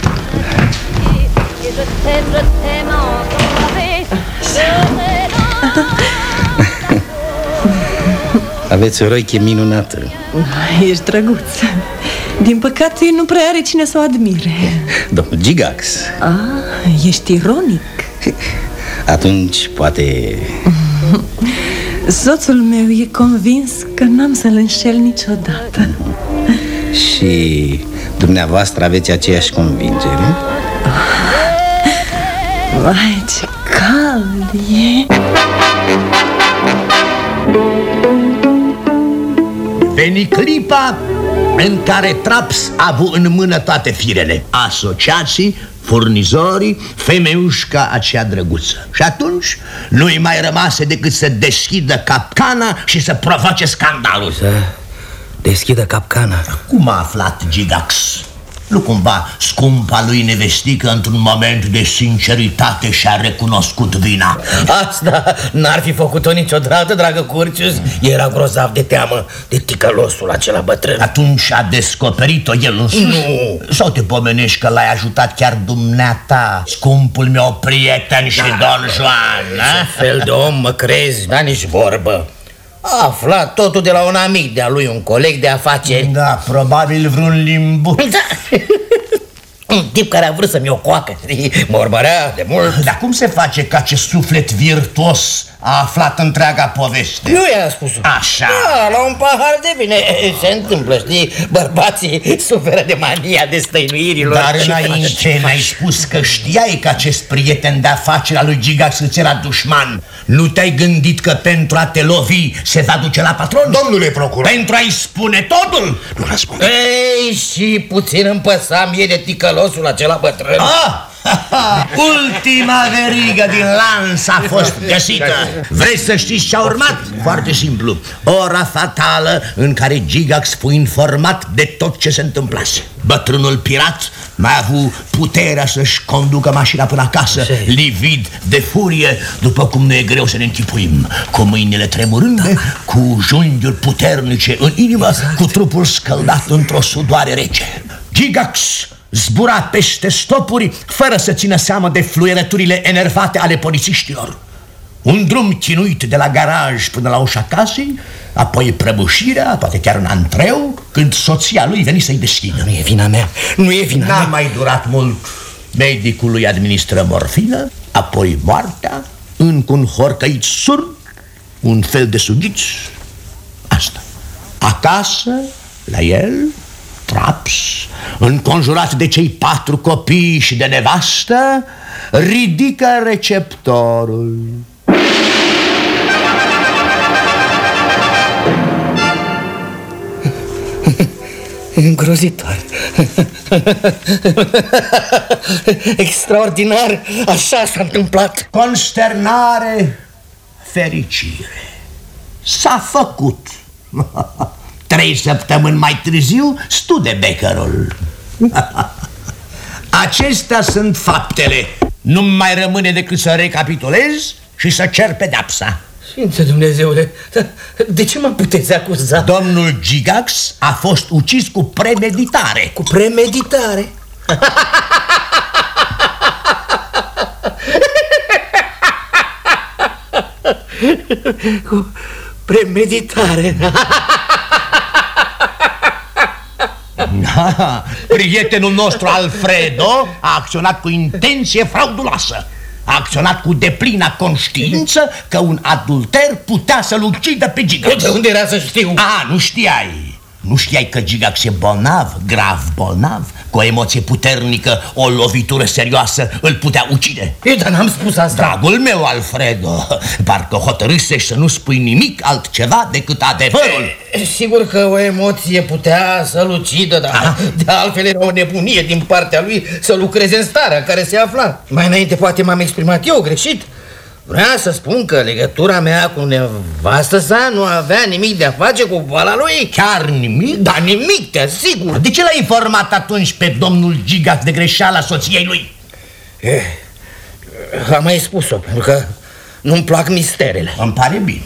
Aveți o roiche minunată. Ai, Ești drăguț. Din păcate nu prea are cine să o admire. Domnul Gigax. Ah, ești ironic. Atunci poate... Soțul meu e convins că n-am să-l înșel niciodată Și dumneavoastră aveți aceeași convingere? Vai, ce cald e Veni clipa în care Traps a avut în mână toate firele. Asociații, furnizorii, femeușca aceea drăguță. Și atunci nu-i mai rămase decât să deschidă capcana și să provoace scandalul. Să deschidă capcana. Cum a aflat Gigax? Nu cumva scumpa lui nevestică într-un moment de sinceritate și-a recunoscut vina. Asta n-ar fi făcut-o niciodată, dragă Curcius. Era grozav de teamă de ticălosul acela bătrân. Atunci a descoperit-o el însuși? Nu. Sau te pomenești că l-ai ajutat chiar dumneata, scumpul meu prieten și Don Juan, Ce fel de om mă crezi, da nici vorbă A aflat totul de la un amic de-a lui, un coleg de afaceri. Da, probabil vreun limbu Da. Un tip care a vrut să-mi o coacă, știi? Mă urmărea de mult. Dar cum se face că acest suflet virtuos a aflat întreaga poveste? Nu i-a spus Așa Da, la un pahar de vine Se întâmplă, știi? Bărbații suferă de mania de stăinuirilor Dar și- înainte n-ai spus că știai că acest prieten de afaceri al lui Gigax îți era dușman Nu te-ai gândit că pentru a te lovi se va duce la patron? Domnule procuror Pentru a-i spune totul? Nu răspunde Ei, și puțin îmi păsa mie de ticălosul acela bătrân Ah! Ultima verigă din lans a fost găsită. Vrei să știți ce a urmat? Foarte simplu. Ora fatală în care Gigax fu informat de tot ce se întâmplase. Bătrânul pirat mai a avut puterea să-și conducă mașina până acasă Livid de furie, după cum nu e greu să ne închipuim. Cu mâinile tremurânde, cu junghiuri puternice în inimă Cu trupul scăldat într-o sudoare rece. Gigax zbura peste stopuri fără să țină seama de fluierăturile enervate ale polițiștilor. Un drum chinuit de la garaj până la ușa casei, apoi prăbușirea, poate chiar în antreu, când soția lui veni să-i deschidă. Nu e vina mea, nu e vina N-a mea mai durat mult. Medicul lui administră morfină, apoi moartea, încă un horcăit surd, un fel de sughiți. Asta. Acasă, la el, Traps, înconjurat de cei patru copii și de nevastă, ridică receptorul. Îngrozitor Extraordinar Așa s-a întâmplat Consternare, fericire. S-a făcut. Trei săptămâni mai târziu, Studebeckerul. Acestea sunt faptele. Nu mai rămâne decât să recapitulez și să cer pedapsa. Sfință Dumnezeule De ce mă puteți acuza? Domnul Gigax a fost ucis cu premeditare. Cu premeditare? Cu premeditare Da, prietenul nostru Alfredo a acționat cu intenție frauduloasă. A acționat cu deplina conștiință că un adulter putea să-l ucidă pe Gigax. De unde era să știu? A, nu știai. Nu știai că Gigax e bolnav, grav bolnav, cu o emoție puternică, o lovitură serioasă îl putea ucide. Eu, dar n-am spus asta. Dragul meu, Alfredo, parcă hotărâsești să nu spui nimic altceva decât adevărul. E, sigur că o emoție putea să-l ucidă, dar Aha. de altfel era o nebunie din partea lui să lucreze în starea în care se afla. Mai înainte poate m-am exprimat eu greșit. Vreau să spun că legătura mea cu nevastă sa nu avea nimic de a face cu boala lui Chiar nimic? Da, nimic, te asigur De ce l-ai informat atunci pe domnul Gigax de greșeala soției lui? Eh, am mai spus-o, pentru că nu-mi plac misterele Îmi pare bine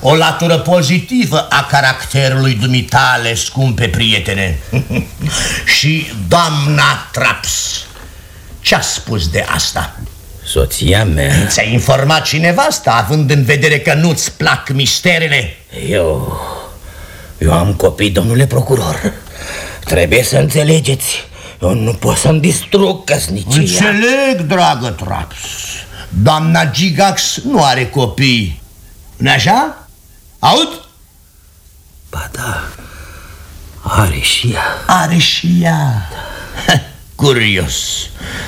o latură pozitivă a caracterului dumitale, scumpe prietene Și doamna Traps Ce-a spus de asta? Soția mea Ți-a informat cineva asta, având în vedere că nu-ți plac misterele? Eu... Eu am copii, domnule procuror Trebuie să înțelegeți Eu nu pot să-mi distrug căsnicia Înțeleg, dragă Traps Doamna Gigax nu are copii nu așa? Aud? Ba da Are și ea Are și ea da. Curios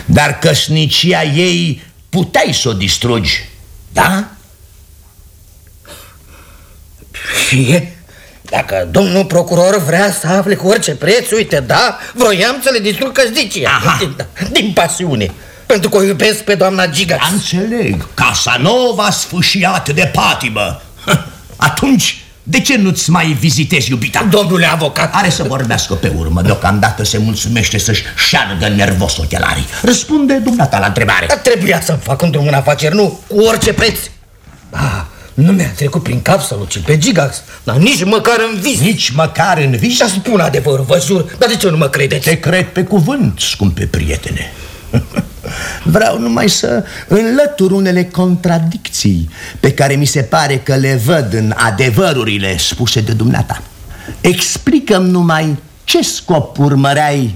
Dar căsnicia ei puteai să o distrugi, da? Și dacă domnul procuror vrea să afle cu orice preț, uite, da, vroiam să le distrug căsnicia din, din pasiune. Pentru că o iubesc pe doamna Gigax. Înțeleg, Casanova sfâșiat de patimă. Atunci, de ce nu-ți mai vizitezi iubita? Domnule avocat. Are să vorbească pe urmă. Deocamdată se mulțumește să-și șargă nervos ochelarii. Răspunde dumneata la întrebare. Trebuia să-mi fac într-un afaceri, nu? Cu orice preț. Da, nu mi-a trecut prin cap să-l ucid pe Gigax Dar nici măcar în vis. Nici măcar în vis? Dar spun adevărul, vă jur. Dar de ce nu mă credeți? Te cred pe cuvânt, scumpe prietene Vreau numai să înlătur unele contradicții Pe care mi se pare că le văd în adevărurile spuse de dumneata. Explicăm numai ce scop urmăreai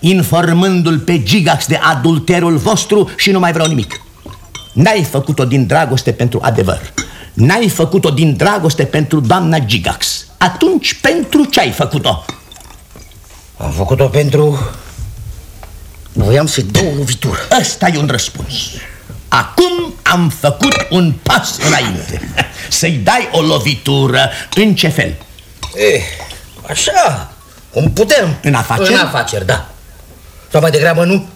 Informându-l pe Gigax de adulterul vostru și nu mai vreau nimic. N-ai făcut-o din dragoste pentru adevăr. N-ai făcut-o din dragoste pentru doamna Gigax. Atunci pentru ce ai făcut-o? Am făcut-o pentru Voiam să dau o lovitură. Ăsta e un răspuns. Acum am făcut un pas înainte. Să-i dai o lovitură În ce fel? Eh, așa, cum putem. În afaceri? În afaceri, da. Sau mai degrabă nu.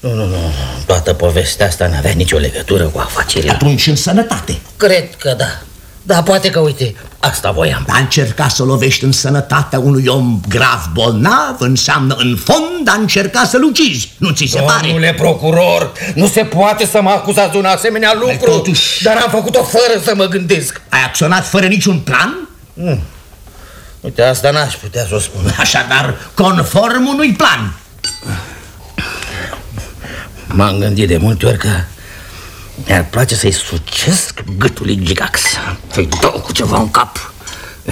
Nu, nu, nu, toată povestea asta n-avea nicio legătură cu afacerile. Atunci în sănătate. Cred că da. Da, poate că, uite, asta voiam. A încerca să lovești în sănătatea unui om grav bolnav Înseamnă, în fond, a încerca să-l ucizi Nu ți se pare? Domnule procuror, nu se poate să mă acuzați un asemenea lucru. totuși... Dar am făcut-o fără să mă gândesc. Ai acționat fără niciun plan? Nu. Uite, asta n-aș putea să o spun. Așadar, conform unui plan. M-am gândit de multe ori că mi-ar place să-i sucesc gâtul lui Gigax. Să-i dau cu ceva în cap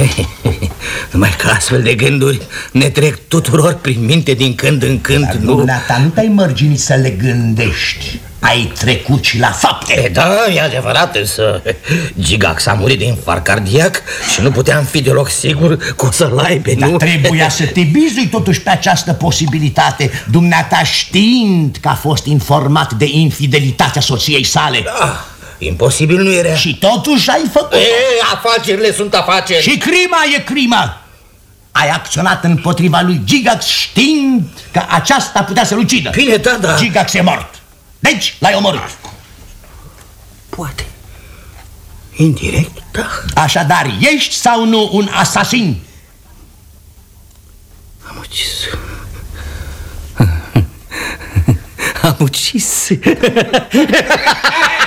Numai că astfel de gânduri ne trec tuturor prin minte din când în când Dar nu... dumneata nu te-ai mărginit să le gândești. Ai trecut și la fapte. E, Da, e adevărat, însă Gigax a murit de infarct cardiac Și nu puteam fi deloc sigur că o să-l aibă, Dar nu? trebuia să te bizui totuși pe această posibilitate Dumneata știind că a fost informat de infidelitatea soției sale. Da, imposibil nu era Și totuși ai făcut e, Afacerile sunt afaceri. Și crima e crimă ai acționat împotriva lui Gigax știind că aceasta putea să-l ucidă. Bine, da, da. Gigax e mort. Deci l-ai omorât. Poate. Indirect, da. Așadar, ești sau nu un asasin? Am ucis. Am ucis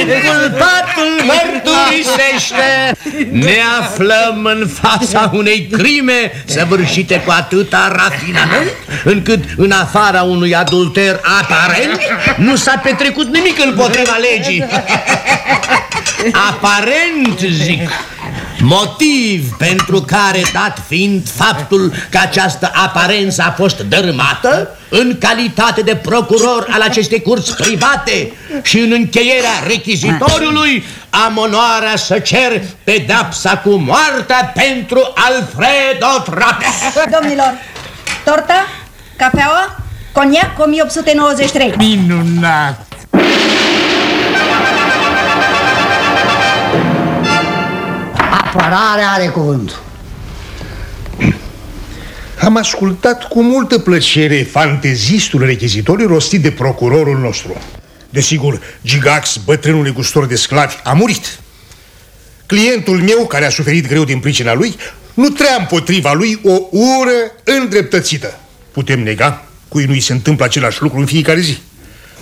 Inculpatul mărturisește. Ne aflăm în fața unei crime Săvârșite cu atâta rafinament Încât în afara unui adulter aparent Nu s-a petrecut nimic împotriva legii. Aparent, zic Motiv pentru care, dat fiind faptul că această aparență a fost dărâmată În calitate de procuror al acestei curți private Și în încheierea rechizitoriului Am onoarea să cer pedapsa cu moartea pentru Alfredo Traps Domnilor, torta? Cafeaua? Coniac 1893 Minunat! Apărarea are cuvântul. Am ascultat cu multă plăcere fantezistul rechizitoriu rostit de procurorul nostru. Desigur, Gigax, bătrânul negustor de sclavi, a murit. Clientul meu, care a suferit greu din pricina lui, nu trea împotriva lui o ură îndreptățită. Putem nega? Cui nu-i se întâmplă același lucru în fiecare zi.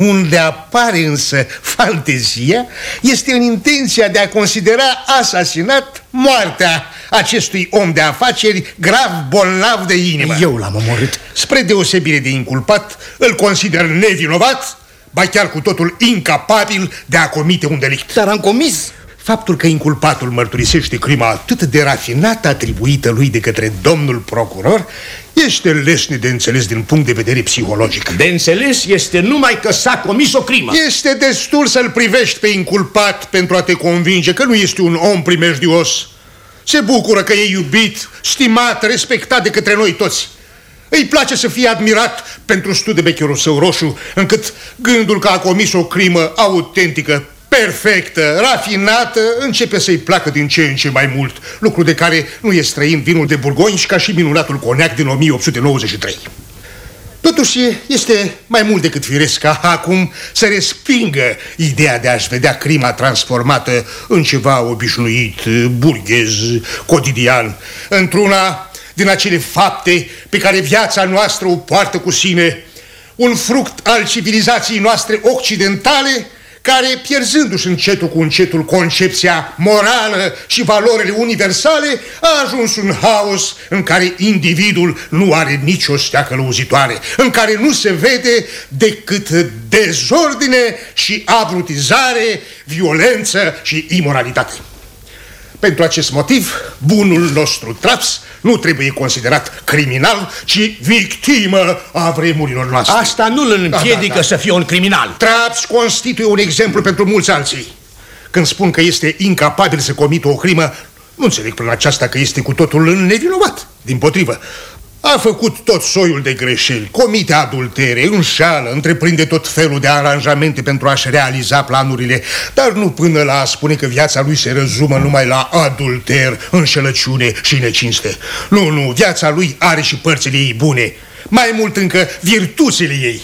Unde apare însă fantezia este în intenția de a considera asasinat moartea acestui om de afaceri grav bolnav de inimă. Eu l-am omorât. Spre deosebire de inculpat, îl consider nevinovat, ba chiar cu totul incapabil de a comite un delict. Dar am comis Faptul că inculpatul mărturisește crima atât de rafinată atribuită lui de către domnul procuror este lesne de înțeles din punct de vedere psihologic. De înțeles este numai că s-a comis o crimă. Este destul să-l privești pe inculpat pentru a te convinge că nu este un om primejdios. Se bucură că e iubit, stimat, respectat de către noi toți. Îi place să fie admirat pentru studebecherul său roșu, încât gândul că a comis o crimă autentică perfectă, rafinată, începe să-i placă din ce în ce mai mult, lucru de care nu e străin vinul de Burgoņ ca și minunatul coneac din 1893. Totuși, este mai mult decât firesc ca acum să respingă ideea de a-și vedea crima transformată în ceva obișnuit, burghez, cotidian, într-una din acele fapte pe care viața noastră o poartă cu sine, un fruct al civilizației noastre occidentale, care, pierzându-și încetul cu încetul concepția morală și valorile universale, a ajuns un haos în care individul nu are nicio stea călăuzitoare, în care nu se vede decât dezordine și abrutizare, violență și imoralitate. Pentru acest motiv, bunul nostru Traps nu trebuie considerat criminal, ci victimă a vremurilor noastre. Asta nu îl împiedică da, da, da. să fie un criminal. Traps constituie un exemplu pentru mulți alții. Când spun că este incapabil să comită o crimă, nu înțeleg prin aceasta că este cu totul nevinovat. Din potrivă, a făcut tot soiul de greșeli, comite adultere, înșeală, întreprinde tot felul de aranjamente pentru a-și realiza planurile, dar nu până la a spune că viața lui se rezumă numai la adulter, înșelăciune și necinste. Nu, nu, viața lui are și părțile ei bune, mai mult încă virtuțile ei.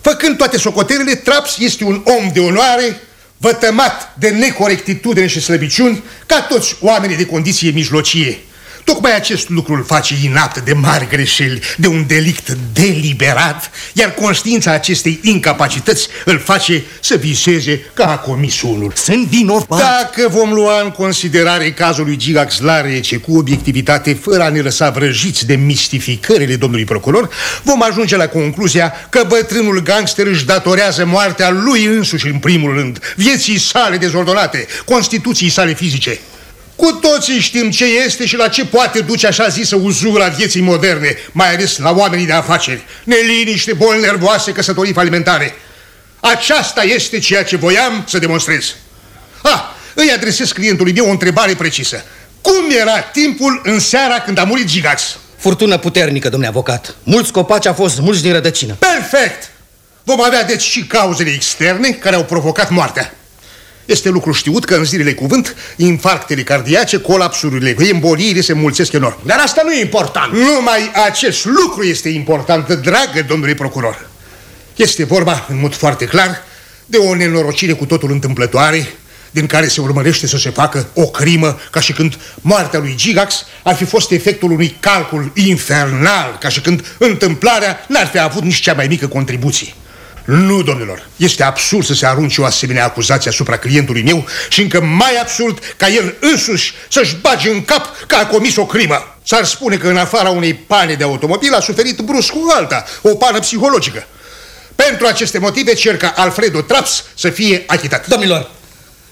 Făcând toate socotelele, Traps este un om de onoare, vătămat de necorectitudine și slăbiciuni, ca toți oamenii de condiție mijlocie. Tocmai acest lucru îl face inapt de mari greșeli, de un delict deliberat, iar conștiința acestei incapacități îl face să viseze că a comis unul. Sunt vinovat. Dacă vom lua în considerare cazul lui Gigax Larece cu obiectivitate, fără a ne lăsa vrăjiți de mistificările domnului procuror, vom ajunge la concluzia că bătrânul gangster își datorează moartea lui însuși în primul rând, vieții sale dezordonate, constituției sale fizice. Cu toții știm ce este și la ce poate duce așa zisă uzura vieții moderne, mai ales la oamenii de afaceri, neliniște, boli nervoase, căsătorii falimentare. Aceasta este ceea ce voiam să demonstrez. Ah, îi adresez clientului meu o întrebare precisă. Cum era timpul în seara când a murit Gigax? Furtună puternică, domnule avocat. Mulți copaci au fost mulți din rădăcină. Perfect! Vom avea deci și cauzele externe care au provocat moartea. Este lucru știut că în zilele cuvânt, infarctele cardiace, colapsurile, emboliile se mulțesc enorm. Dar asta nu e important. Numai acest lucru este important, dragă domnule procuror. Este vorba, în mod foarte clar, de o nenorocire cu totul întâmplătoare, din care se urmărește să se facă o crimă, ca și când moartea lui Gigax ar fi fost efectul unui calcul infernal, ca și când întâmplarea n-ar fi avut nici cea mai mică contribuție. Nu, domnilor, este absurd să se arunce o asemenea acuzație asupra clientului meu și încă mai absurd ca el însuși să-și bage în cap că a comis o crimă. S-ar spune că în afara unei pane de automobil a suferit brusc cu alta, o pană psihologică. Pentru aceste motive cer ca Alfredo Traps să fie achitat. Domnilor,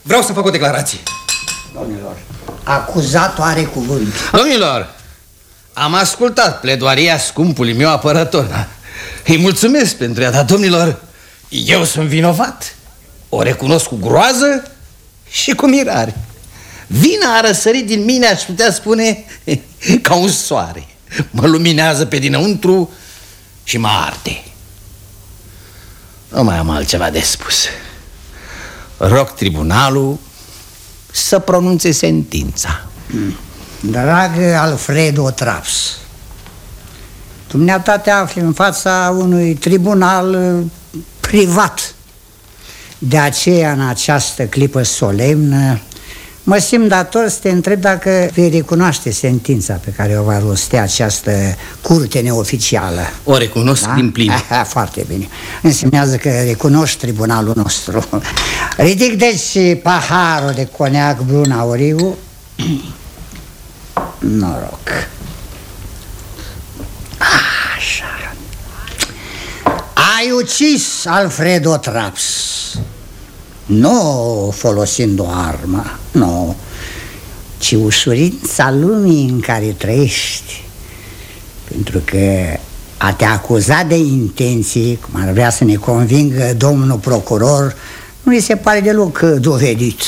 vreau să fac o declarație. Domnilor, acuzatul are cuvânt. Domnilor, am ascultat pledoaria scumpului meu apărător, da? Îi mulțumesc pentru ea, dar domnilor, eu sunt vinovat. O recunosc cu groază și cu mirare. Vina a răsărit din mine, aș putea spune, ca un soare. Mă luminează pe dinăuntru și mă arde Nu mai am altceva de spus Rog tribunalul să pronunțe sentința Dragă Alfredo Traps Dumneata te afli în fața unui tribunal uh, privat. De aceea în această clipă solemnă Mă simt dator să te întreb dacă vei recunoaște sentința pe care o va rosti această curte neoficială. O recunosc din plin. Aha, Foarte bine. Însemnează că recunoști tribunalul nostru. Ridic deci paharul de coneac brun auriu Noroc Așa. Ai ucis Alfredo Traps. Nu folosind o armă Nu Ci ușurința lumii în care trăiești. Pentru că a te acuza de intenții Cum ar vrea să ne convingă domnul procuror Nu îi se pare deloc dovedit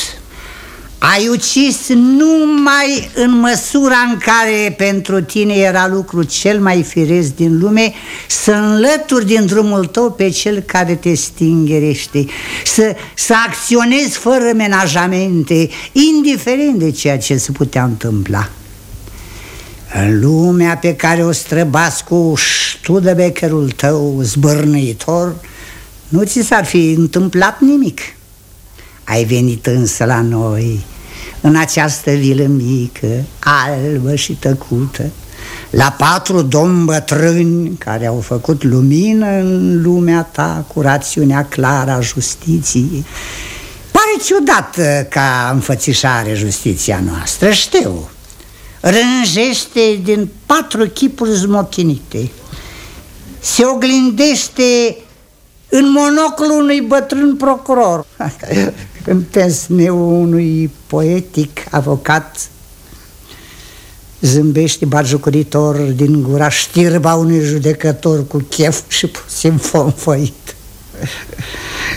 ai ucis numai în măsura în care pentru tine era lucru cel mai firesc din lume Să înlături din drumul tău pe cel care te stingerește Să, să acționezi fără menajamente, indiferent de ceea ce se putea întâmpla. În lumea pe care o străbați cu Studebekerul tău zbârnăitor Nu ți s-ar fi întâmplat nimic ai venit însă la noi, în această vilă mică, albă și tăcută, la patru domni bătrâni care au făcut lumină în lumea ta cu rațiunea clară a justiției. Pare ciudat ca înfățișare justiția noastră, știu. Rânjește din patru chipuri zmochinite. Se oglindește în monoclul unui bătrân procuror În pensneu unui poetic avocat Zâmbește bagiucuritor din gura știrba unui judecător cu chef și puțin fonfoit.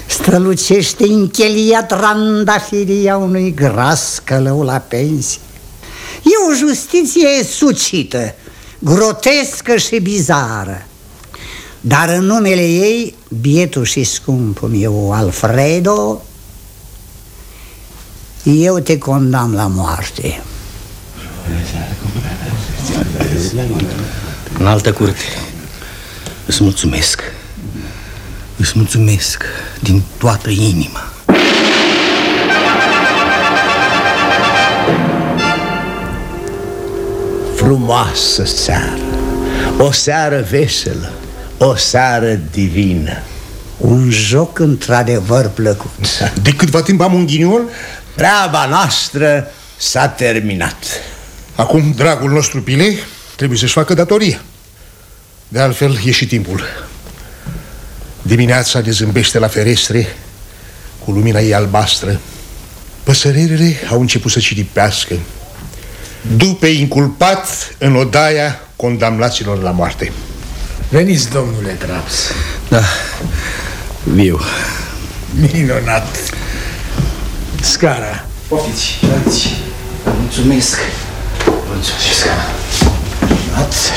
Strălucește închelia trandafiria unui gras călău la pensie. E o justiție sucită, grotescă și bizară. Dar în numele ei, bietul și scumpul meu Alfredo, eu te condamn la moarte. În altă curte. Îți mulțumesc. Îți mulțumesc din toată inima. Frumoasă seară. O seară veselă. O seară divină. Un joc într-adevăr plăcut. De câtva timp am un ghiniol? Treaba noastră s-a terminat. Acum dragul nostru Pile trebuie să-și facă datoria. De altfel e și timpul. Dimineața ne zâmbește la ferestre Cu lumina ei albastră. Păsările au început să ciripească. După inculpat în odaia condamnaților la moarte. Veniți, domnule Traps. Da, viu. Minunat Scara. Poftiți, dați. Mulțumesc. Mulțumesc Ați,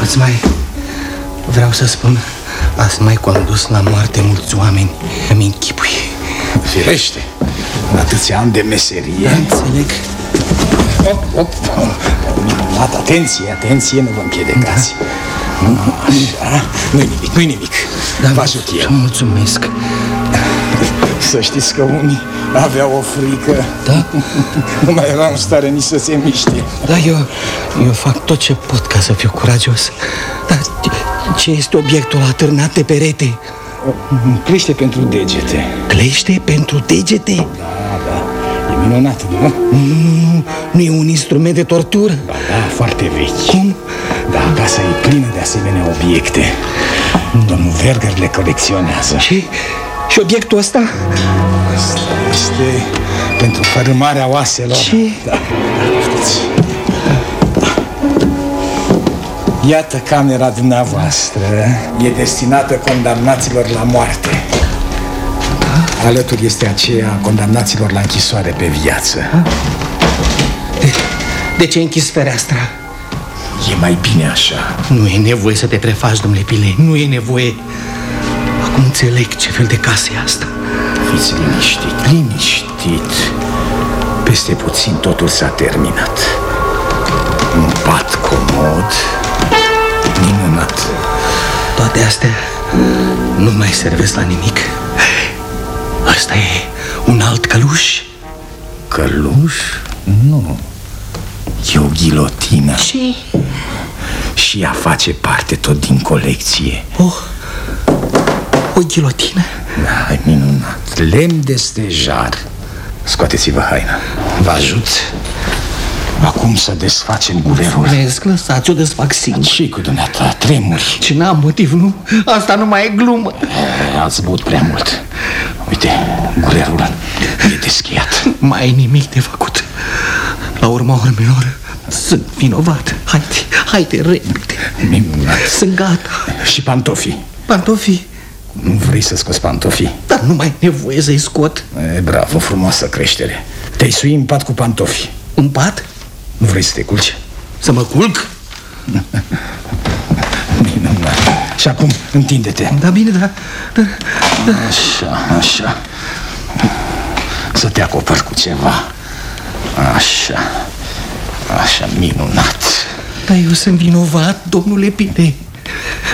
ați mai Vreau să spun Ați mai condus la moarte mulți oameni. Îmi închipui. Firește. În atâția ani de meserie. Da, Înțeleg. Op, op, Minunat, atenție, atenție, nu vă împiedicați. Da. Așa, nu-i nimic, nu-i nimic. Da, Vă ajut eu. Mulțumesc Să știți că unii aveau o frică Da? Nu mai erau în stare nici să se miște Da, eu, eu fac tot ce pot ca să fiu curajos Dar ce este obiectul atârnat de perete? Un clește pentru degete Clește pentru degete? Da, da, e minunat, nu? Nu, nu, nu, nu e un instrument de tortură? Da, da, foarte vechi Cum? Da, casa e plină de asemenea obiecte Domnul Verger le colecționează Și, și obiectul ăsta? Asta este pentru fărâmarea oaselor Ce? Da, Iată camera dumneavoastră E destinată condamnaților la moarte Alături este aceea condamnaților la închisoare pe viață De, de ce închis fereastra? E mai bine așa. Nu e nevoie să te prefaci, domnule Pile, nu e nevoie. Acum înțeleg ce fel de casă e asta. Fiți liniștit, liniștit. Peste puțin totul s-a terminat. Un pat comod, minunat. Toate astea nu mai servesc la nimic. Asta e un alt căluș? Căluș? Nu. E o ghilotină. Și? Și ea face parte tot din colecție. Oh, o ghilotină? Da, e minunat. Lemn de stejar. Scoateți-vă haina. Vă ajut. Acum să desfacem gulerul. Mulțumesc, lăsați-o desfac singur. și cu dumneata? Tremuri. Și n-am motiv, nu? Asta nu mai e glumă. E, ați băut prea mult. Uite, gulerul e deschiat. Mai ai nimic de făcut. La urma urmelor, sunt vinovat. Haide, haide, repede. Minunat. Sunt gata. Și pantofii. Pantofii? Nu vrei să scoți pantofii? Dar nu mai e nevoie să-i scot. E, bravo, frumoasă creștere. Te-ai sui în pat cu pantofi. În pat? Nu vrei să te culci? Să mă culc? Minunat. Și acum, întinde-te. Da, bine, da, da, da. Așa, așa. Să te acopăr cu ceva. Așa. Așa, minunat. Dar eu sunt vinovat, domnule Pile.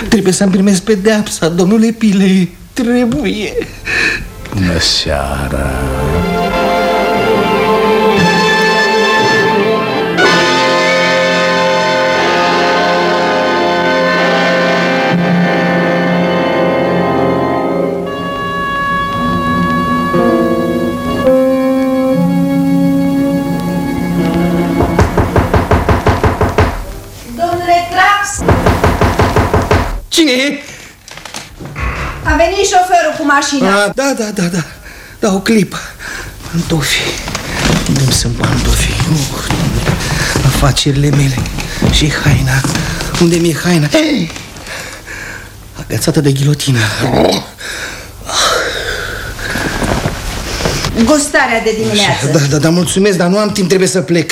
Trebuie să-mi primesc pedeapsa, domnule Pile. Trebuie. Bună seara. Cine e? a venit șoferul cu mașina. A, da, da, da, da. Da, o clipă. Pantofi. Unde sunt pantofi? Uh, afacerile mele. Și haina. Unde mi-e haina? Hey! Agățată de ghilotină. Gustarea de dimineață. Da, da, da, mulțumesc, dar nu am timp, trebuie să plec.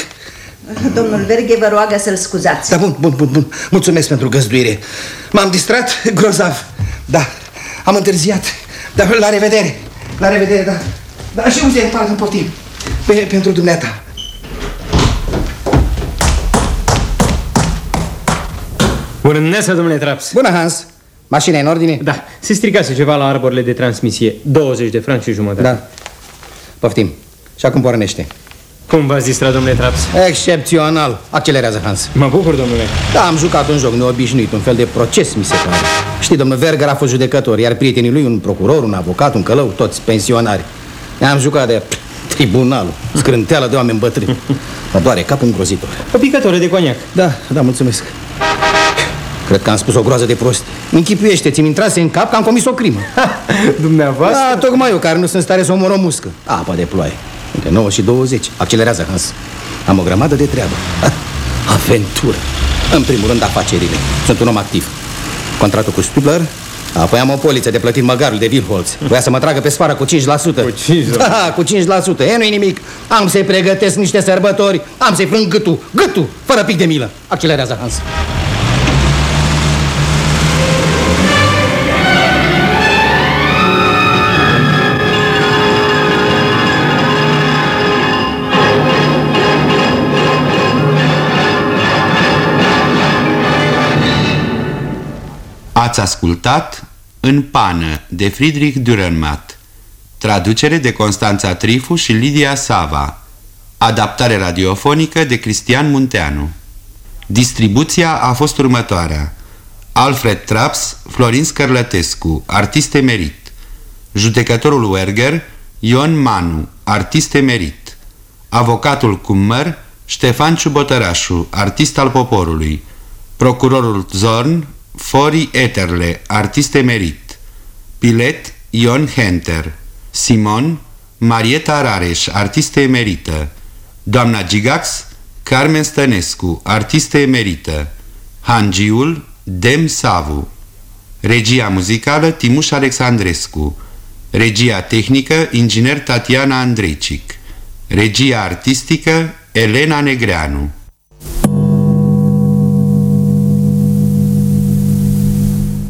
Domnul Verghe vă roagă să-l scuzați. Da, bun, bun, bun, bun. Mulțumesc pentru găzduire. M-am distrat grozav. Da, am întârziat. Dar la revedere. La revedere, da. Da, și uite, parcă poftim. Pe, pentru dumneata. Bună dimineața, domnule Traps. Bună, Hans. Mașina e în ordine? Da, se stricase ceva la arborile de transmisie. 20 de franci și jumătate. Da. Poftim. Și acum pornește. Cum v-ați distrat, domnule Traps? Excepțional. Accelerează, Hans. Mă bucur, domnule. Da, am jucat un joc neobișnuit, un fel de proces, mi se pare. Știi, domnul Verger a fost judecător, iar prietenii lui un procuror, un avocat, un călău, toți pensionari. Am jucat de tribunalul, scrânteală de oameni bătrâni. Mă doare capul îngrozitor. O picătură de coniac. Da, da, mulțumesc. Cred că am spus o groază de prost. Închipuiește, ți-mi intrase în cap că am comis o crimă. Dumneavoastră? Da, tocmai eu, care nu sunt stare să omor o muscă. Apa de ploaie. Între 9 și 20. Accelerează, Hans. Am o grămadă de treabă. Aventură. În primul rând, afacerile. Sunt un om activ. Contractul cu Stubler, apoi am o poliță de plătit măgarul de Wilholz. Voia să mă tragă pe sfară cu 5%. Cu 5%? Da, cu 5%. E, nu-i nimic. Am să-i pregătesc niște sărbători. Am să-i frâng gâtul. Gâtul, fără pic de milă. Accelerează, Hans. Ați ascultat În pană de Friedrich Dürrenmatt. Traducere de Constanța Trifu și Lidia Sava. Adaptare radiofonică de Cristian Munteanu. Distribuția a fost următoarea. Alfred Traps, Florin Scărlătescu, artist emerit. Judecătorul Werger, Ion Manu, artist emerit. Avocatul Kummer, Ștefan Ciubotărașu, artist al poporului. Procurorul Zorn, Fori Eterle, artist emerit. Pilet, Ion Henter. Simon, Marieta Rareș, artistă emerită. Doamna Gigax, Carmen Stănescu, artistă emerită. Hangiul, Dem Savu. Regia muzicală, Timuș Alexandrescu. Regia tehnică, inginer Tatiana Andrecic. Regia artistică, Elena Negreanu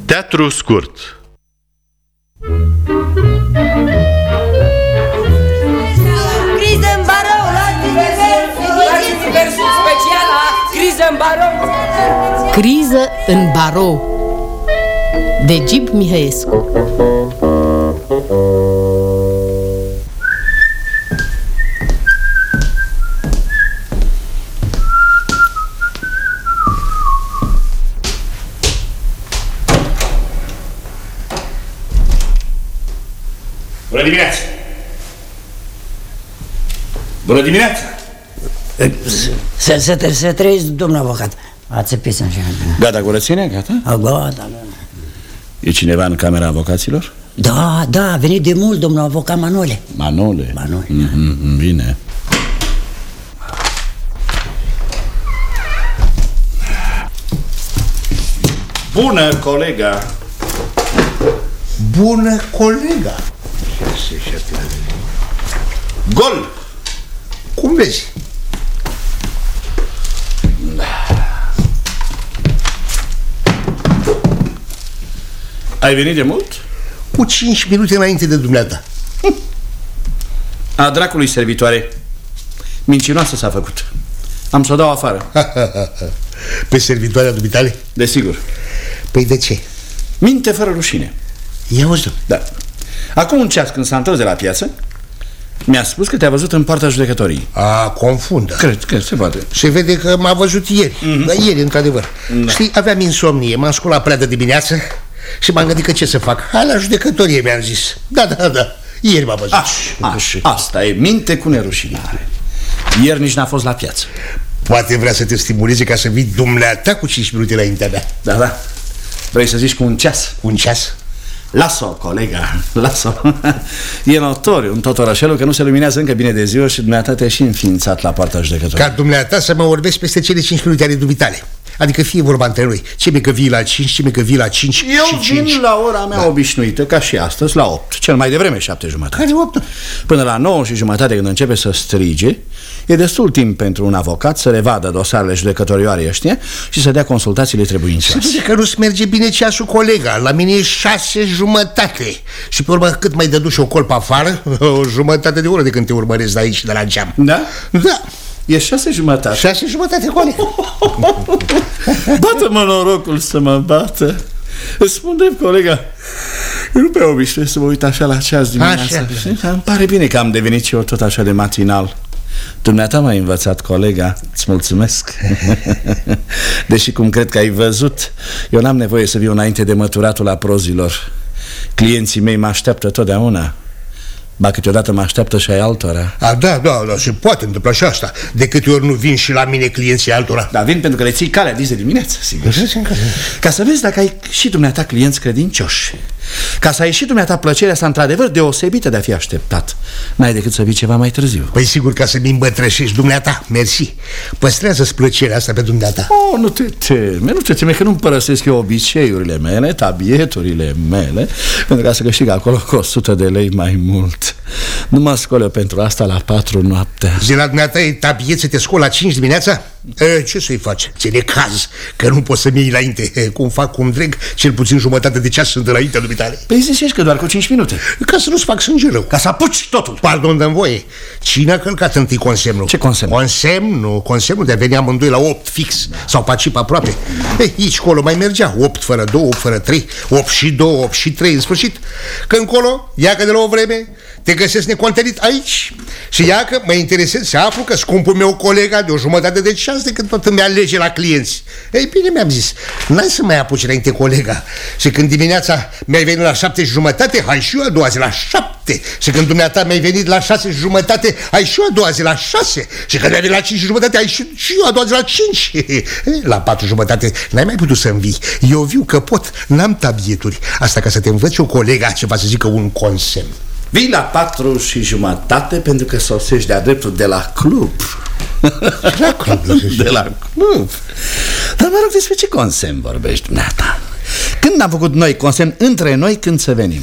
Teatru scurt. Criză în barou, luați versul special la Criză în barou Criză în barou de Gib Mihăescu dimineața! Bună dimineața! Să, să, să, să trăiți, domnul avocat. Ați pis așa. Gata curățenia? Gata? A, gata, da. E cineva în camera avocaților? Da, da, a venit de mult domnul avocat Manole. Manole? Manole, mm-hmm, Bine. Bună, colega! Bună, colega! Gol! Cum vezi? Ai venit de mult? Cu 5 minute înainte de dumneata. A dracului servitoare. Mincinoasă s-a făcut. Am să o dau afară. Pe servitoarea dumitale? Desigur. Păi de ce? Minte fără rușine. Ia uzi, Da. Acum un ceas când s-a întors de la piață, mi-a spus că te-a văzut în partea judecătorii. A, confundă. Cred că se poate. Se vede că m-a văzut ieri. Mm-hmm. Da, ieri, într-adevăr. Da. Știi, aveam insomnie, m-am sculat prea de dimineață și m-am gândit că ce să fac. Hai la judecătorie, mi-am zis. Da, da, da. Ieri m-a văzut. Aș, aș, asta e minte cu nerușinare. Ieri nici n-a fost la piață. Poate vrea să te stimuleze ca să vii dumneata cu 5 minute înaintea mea. Da, da. Vrei să zici cu un ceas? Un ceas? Las-o, colega, las-o E notoriu în tot orașelul că nu se luminează încă bine de ziua Și dumneata te-ai și înființat la poarta judecătorului Ca dumneata să mă orbesc peste cele 5 minute ale dumitale Adică fie vorba între noi Ce mi că vii la 5, ce mi că vii la 5 Eu și vin 5. la ora mea da. obișnuită, ca și astăzi, la 8 Cel mai devreme 7 jumătate Care 8? Până la 9 și jumătate când începe să strige E destul timp pentru un avocat să revadă dosarele judecătorioare ăștia Și să dea consultațiile Se trebuințoase vede că nu-ți merge bine ceasul colega. La mine e 6 jumătate. Și pe urmă cât mai dădu și o colpă afară O jumătate de oră de când te urmăresc de aici de la geam. Da? Da. E șase jumătate. Șase jumătate, colega. Bată-mă norocul să mă bată. Îți spun drept, colega Eu nu prea obișnuiesc să mă uit așa la ceas dimineața Așa. știi? Îmi pare bine că am devenit și eu tot așa de matinal Dumneata m-ai învățat, colega. Îți mulțumesc. Deși cum cred că ai văzut Eu n-am nevoie să viu înainte de măturatul la prozilor Clienții mei mă așteaptă totdeauna. Ba câteodată mă așteaptă și ai altora. A, da, da, da, se poate întâmpla și asta. De câte ori nu vin și la mine clienții altora. Da, vin pentru că le ții calea dis de dimineață, sigur. Ca să vezi dacă ai și dumneata clienți credincioși Ca să ai și dumneata plăcerea asta într-adevăr deosebită de a fi așteptat. N-ai decât să vii ceva mai târziu. Păi sigur ca să mi îmbătrășești dumneata, mersi. Păstrează-ți plăcerea asta pe dumneata. Oh, nu te teme, nu te teme că nu-mi părăsesc eu obiceiurile mele, tabieturile mele Pentru ca să câștig acolo cu 100 de lei mai mult. Nu mă scol eu pentru asta la patru noaptea. Zi la dumneata e tabiet să te scoli la 5 dimineața? E, ce să-i faci? Ține caz că nu poți să-mi iei înainte. E, Cum fac, cum dreg, cel puțin jumătate de ceas sunt înaintea dumitale Păi zicești că doar cu 5 minute. Ca să nu-ți fac sânge rău. Ca să apuci totul. Pardon, dă voie. Cine a călcat întâi consemnul? Ce consemn? Consemnul, consemnul de a veni amândoi la 8 fix. Sau pacip aproape. Ei, aici colo mai mergea. 8 fără 2, 8 fără 3 8 și 2, 8 și 3 în sfârșit. Că încolo, ia că de la o vreme te găsesc necontenit aici. Și ia că mă interesez să aflu că scumpul meu colega de o jumătate de ceas de când tot îmi alege la clienți. Ei bine mi-am zis, n-ai să mai apuci înainte colega. Și când dimineața mi-ai venit la șapte și jumătate, hai și eu a doua zi la șapte. Și când dumneata mi-ai venit la șase și jumătate, ai și eu a doua zi la șase. Și când mi-ai venit la cinci și jumătate, ai și, și eu a doua zi la cinci. La patru jumătate n-ai mai putut să învii. Eu viu că pot, n-am tabieturi. Asta ca să te învăț o colega ceva să zică un consemn Vii la patru și jumătate pentru că sosești de-a dreptul de la club La club De la club Dar mă rog, despre ce consemn vorbești dumneata? Când am făcut noi consemn între noi când să venim?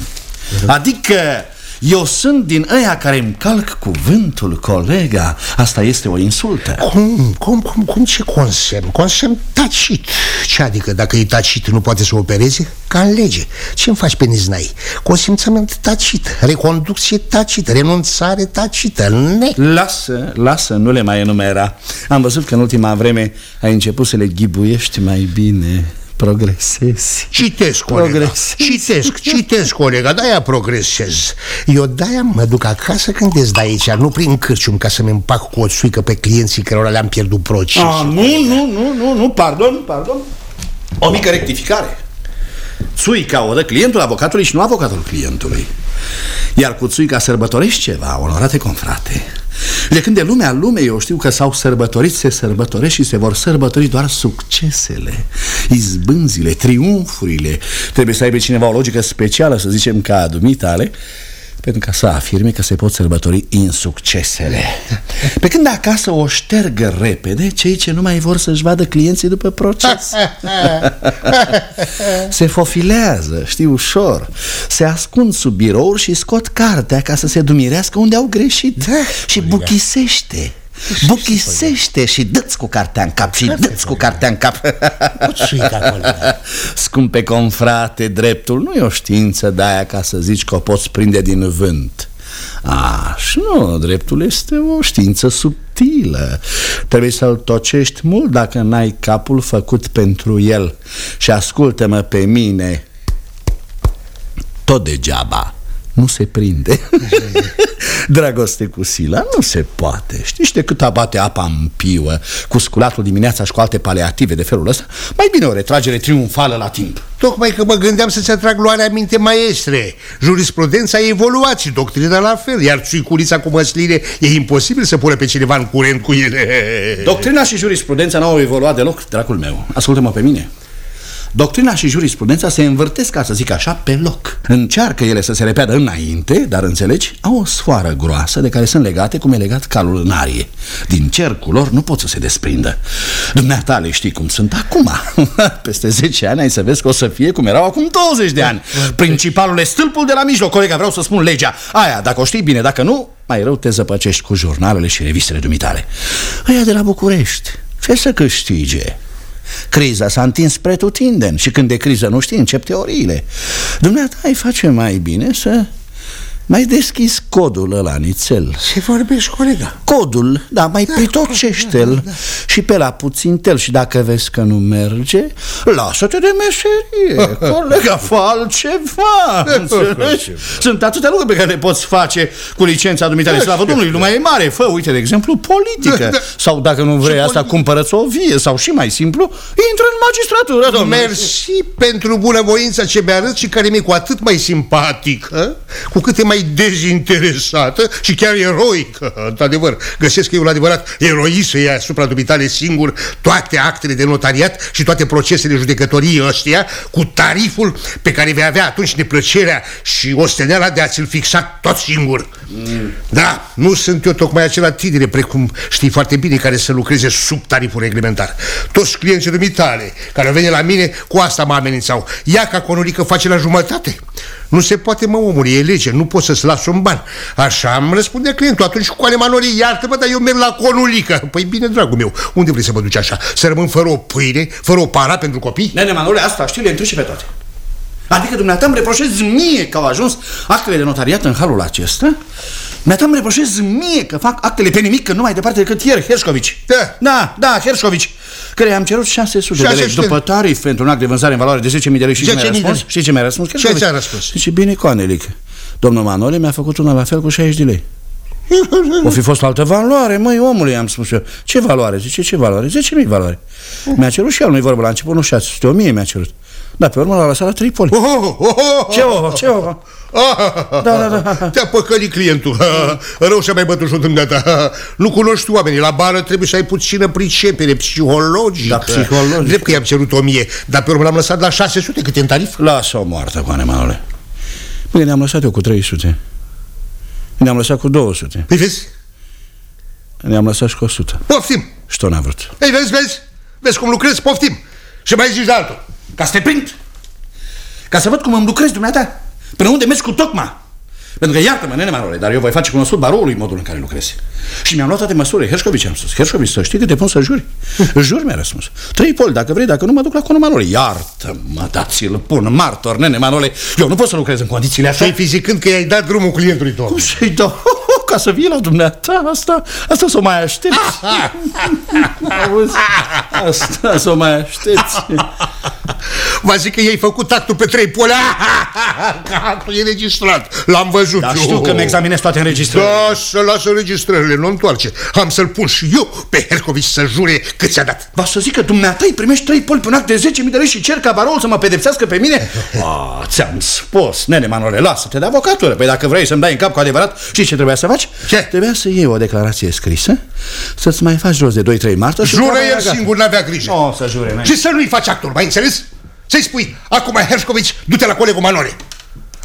Adică Eu sunt din ăia care îmi calc cuvântul, colega Asta este o insultă Cum, cum, cum, cum, ce consemn? Consemn tacit Ce adică dacă e tacit nu poate să opereze? Ca în lege Ce-mi faci pe niznai? Consimțământ tacit, reconducție tacită, renunțare tacită ne. Lasă, lasă, nu le mai enumera Am văzut că în ultima vreme ai început să le ghibuiești mai bine Progresezi. Citesc, colega. Progresezi. Citesc, citesc, colega, de-aia progresez. Eu de-aia mă duc acasă când îți dai aici Nu prin cârcium ca să-mi împac cu o țuică pe clienții cărora le-am pierdut proces Ah, nu, nu, nu, nu, nu, pardon, pardon. O mică rectificare. Țuica o dă clientul avocatului și nu avocatul clientului Iar cu țuica sărbătorești ceva, onorate confrate? De când de lumea lumei eu știu că s-au sărbătorit, se sărbătoresc și se vor sărbători doar succesele Izbânzile, triumfurile. Trebuie să aibă cineva o logică specială, să zicem, ca a dumitale pentru ca să afirme că se pot sărbători insuccesele. Pe când acasă o ștergă repede cei ce nu mai vor să-și vadă clienții după proces. Se fofilează, știu ușor. Se ascund sub birouri și scot cartea ca să se dumirească unde au greșit. Și buchisește Buchisește și dă-ți cu cartea în cap Și dă-ți cu cartea în cap. Scumpe confrate, dreptul nu e o știință de aia ca să zici că o poți prinde din vânt. Aș, și nu, dreptul este o știință subtilă. Trebuie să-l tocești mult dacă n-ai capul făcut pentru el. Și ascultă-mă pe mine. Tot degeaba nu se prinde. Dragoste cu Sila nu se poate. Știi de cât abate apa în piuă Cu sculatul dimineața și cu alte paleative de felul ăsta Mai bine o retragere triumfală la timp. Tocmai că mă gândeam să-ți atrag luarea minte maestre. Jurisprudența a evoluat și doctrina la fel Iar țuiculița cu măsline e imposibil să pună pe cineva în curent cu ele. Doctrina și jurisprudența n-au evoluat deloc, dracul meu. Ascultă-mă pe mine Doctrina și jurisprudența se învârtesc, ca să zic așa, pe loc. Încearcă ele să se repeadă înainte, dar înțelegi, au o sfoară groasă de care sunt legate cum e legat calul în arie. Din cercul lor nu pot să se desprindă. Dumneata le știi cum sunt acum. Peste 10 ani ai să vezi că o să fie cum erau acum 20 de ani. Principalul e stâlpul de la mijloc, colega, vreau să spun legea Aia, dacă o știi bine, dacă nu, mai rău te zăpăcești cu jurnalele și revistele dumitale. Aia de la București, ce să câștige? Criza s-a întins spre tutindeni și când de criză nu știi, încep teoriile. Dumneata ai face mai bine să mai deschis codul ăla, nițel Ce vorbești, colega? Codul, da, mai da, pritocește-l da, da, da. Și pe la puțin tel Și dacă vezi că nu merge Lasă-te de meserie Colega, fă altceva Înțelegi? Sunt atâtea lucruri pe care le poți face Cu licența dumitale Slavă Domnului, lumea e mare Fă, uite, de exemplu, politică da, da. Sau dacă nu vrei asta, cumpărăți o vie Sau și mai simplu, intră în magistratură domnule. Mersi pentru bunăvoința ce mi-a arăt Și care mi-e cu atât mai simpatică Cu cât e mai dezinteresată și chiar eroică. Într-adevăr, găsesc că e un adevărat eroi să ia asupra dumitale singur toate actele de notariat și toate procesele judecătoriei ăștia cu tariful pe care vei avea atunci neplăcerea și osteneala de a ți-l fixa tot singur. Mm. Da, nu sunt eu tocmai acela tinere precum știi foarte bine care să lucreze sub tariful reglementar. Toți clienții dumitale care au venit la mine cu asta mă amenințau. Ia ca conurică face la jumătate. Nu se poate, mă, omul, e lege, nu pot să-ți las un ban. Așa îmi răspunde clientul. Atunci cu ale manori, iartă-mă, dar eu merg la conulică. Păi bine, dragul meu, unde vrei să mă duci așa? Să rămân fără o pâine, fără o para pentru copii? Nene, Manole, asta știi, le întrebi pe toate. Adică dumneata îmi reproșezi mie că au ajuns actele de notariat în halul acesta? Dumneata îmi reproșezi mie că fac actele pe nimic, că nu mai departe decât ieri, Herșcovici. Da. Da, da, Herșcovici, care am cerut 600 de lei după tarif pentru un act de vânzare în valoare de 10.000 de lei. Și ce mi-a răspuns? Știți ce mi-a răspuns? Ce ți-a răspuns? Zice, bine, Coanelic, domnul Manole mi-a făcut una la fel cu 60 de lei. O fi fost altă valoare, măi, omule, am spus eu. Ce valoare? Zice, ce valoare? 10.000 valoare. Mi-a cerut și el, nu-i vorba la început, nu 600, 1000 mi-a cerut. Dar pe urmă l-a lăsat la Tripoli. Oh, oh, oh, oh, ce o, ce o? Da, da, da. Te-a păcălit clientul. Rău și-a mai bătut și dumneata. Nu cunoști oamenii. La bară trebuie să ai puțină pricepere psihologică. Da, psihologică. Drept că i-am cerut o mie, dar pe urmă l-am lăsat la 600 cât în tarif. Lasă-o moartă, coane Manole. Bine, ne-am lăsat eu cu 300. Ne-am lăsat cu 200. Păi vezi? Ne-am lăsat și cu 100. Poftim. Și tot n-a vrut. Ei, vezi, vezi? Vezi cum lucrezi? Poftim. Și mai zici de altul. Ca să te prind. Ca să văd cum îmi lucrezi dumneata. Până unde mergi cu tocma. Pentru că, iartă-mă, nene Manole, dar eu voi face cunoscut baroului modul în care lucrezi. Și mi-am luat toate măsurile. Herșcovici am spus. Herșcovici, să știi că te pun să juri. Jur, mi-a răspuns. Trei poli, dacă vrei, dacă nu mă duc la conul Manole. Iartă-mă, dați-l, pun martor, nene Manole. Eu nu pot să lucrez în condițiile așa. Păi fizicând că i-ai dat drumul clientului tău. Cum să-i dau? Ca să vii la dumneata, asta, asta să o mai aștepți. Auzi? Asta să o mai aștepți. Vă zic că i-ai făcut actul pe trei poli. Că actul e registrat. L-am văzut Dar eu. știu că mi examinez toate înregistrările. Da, să lasă înregistrările, nu întoarce. Am să-l pun și eu pe Hercovici să jure cât ți-a dat. Va să zic că dumneata îi primești trei poli pe un act de 10.000 de lei și cer ca baroul să mă pedepsească pe mine? Ah, ți-am spus, nene Manole, lasă-te de avocatură. Păi dacă vrei să-mi dai în cap cu adevărat, știi ce trebuia să faci? Ce? Trebuia să iei o declarație scrisă, să-ți mai faci jos de 2-3 martă și... Jură treaba el era gata. singur, n-avea grijă. Nu o să jure, nene. Și să nu-i faci actul, mai înțeles? Să-i spui, acum Herșcovici, du-te la colegul Manole.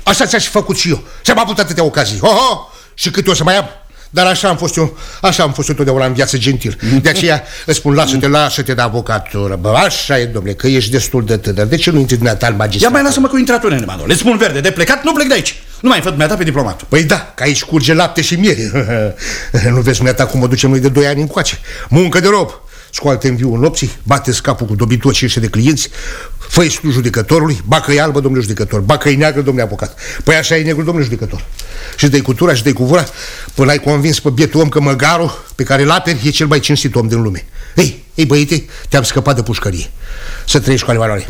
Așa ți-aș fi făcut și eu. Și-am avut atâtea ocazii. Oho! Și câte o să mai am? Dar așa am fost eu, așa am fost eu totdeauna în viață gentil. De aceea îți spun, lasă-te, lasă-te de avocatură. Bă, așa e, domnule, că ești destul de tânăr. De ce nu intri dumneata în Ia magistrat? mai lasă-mă cu intratul, nene Manole. Îți spun verde, de plecat, nu plec de aici. Nu mai fă dumneata pe diplomat. Păi da, că aici curge lapte și miere. nu vezi dumneata cum mă ducem noi de 2 ani încoace. Muncă de rob. Scoate în viu în nopții, bate capul cu dobitoci și de clienți, fă tu judecătorului, bacă e albă, domnule judecător, bacă e neagră, domnule avocat. Păi așa e negru, domnule judecător. Și dai cu tura și dai cu vura, până ai convins pe bietul om că măgarul pe care îl aperi e cel mai cinstit om din lume. Ei, ei băiete, te-am scăpat de pușcărie. Să trăiești cu valoare.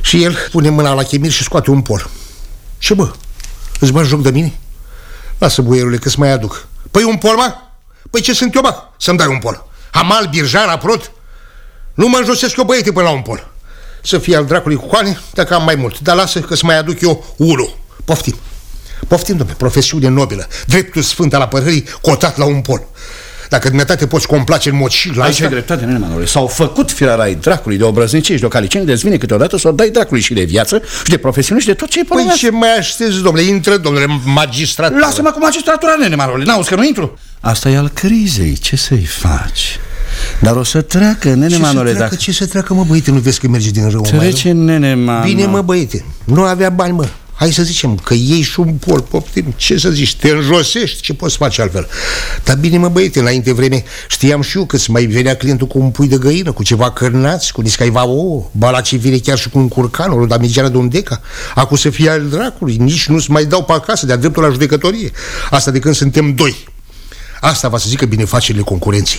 Și el pune mâna la chemir și scoate un pol. Ce bă, îți bagi joc de mine? Lasă, buierule, că-ți mai aduc. Păi un pol, mă? Păi ce sunt eu, mă? Să-mi dai un pol. Hamal, birjar, aprot? Nu mă înjosesc eu, băiete, până la un pol. Să fie al dracului cu coane, dacă am mai mult. Dar lasă că-ți mai aduc eu unul. Poftim. Poftim, domnule, profesiune nobilă. Dreptul sfânt al apărării cotat la un pol. Dacă dumneata te poți complace în mod și la Aici asta... ai dreptate, nene Manole. S-au făcut firarai dracului de obrăznicie și de o calicenie de zvine câteodată să o dai dracului și de viață și de profesiune și de tot ce e Păi ce mai aștepți, domnule? Intră, domnule, magistrat. Lasă-mă cu magistratura, nene Manole. N-auzi că nu intru? Asta e al crizei. Ce să-i faci? Dar o să treacă, nene Ce Manole, să treacă, dacă... ce să treacă, mă, băiete? Nu vezi că merge din rău mai Trece, rău? nene Manole. Bine, mă, băiete, nu avea bani, mă Hai să zicem că iei și un pol, poftim Ce să zici, te înjosești, ce poți face altfel? Dar bine, mă, băiete, înainte vreme Știam și eu că îți mai venea clientul cu un pui de găină Cu ceva cărnați, cu niscaiva ouă Bala ce vine chiar și cu un curcan O damigeană de un deca. Acum să fie al dracului Nici nu-ți mai dau pe acasă De-a dreptul la judecătorie. Asta de când suntem doi Asta va să zică binefacerile concurenții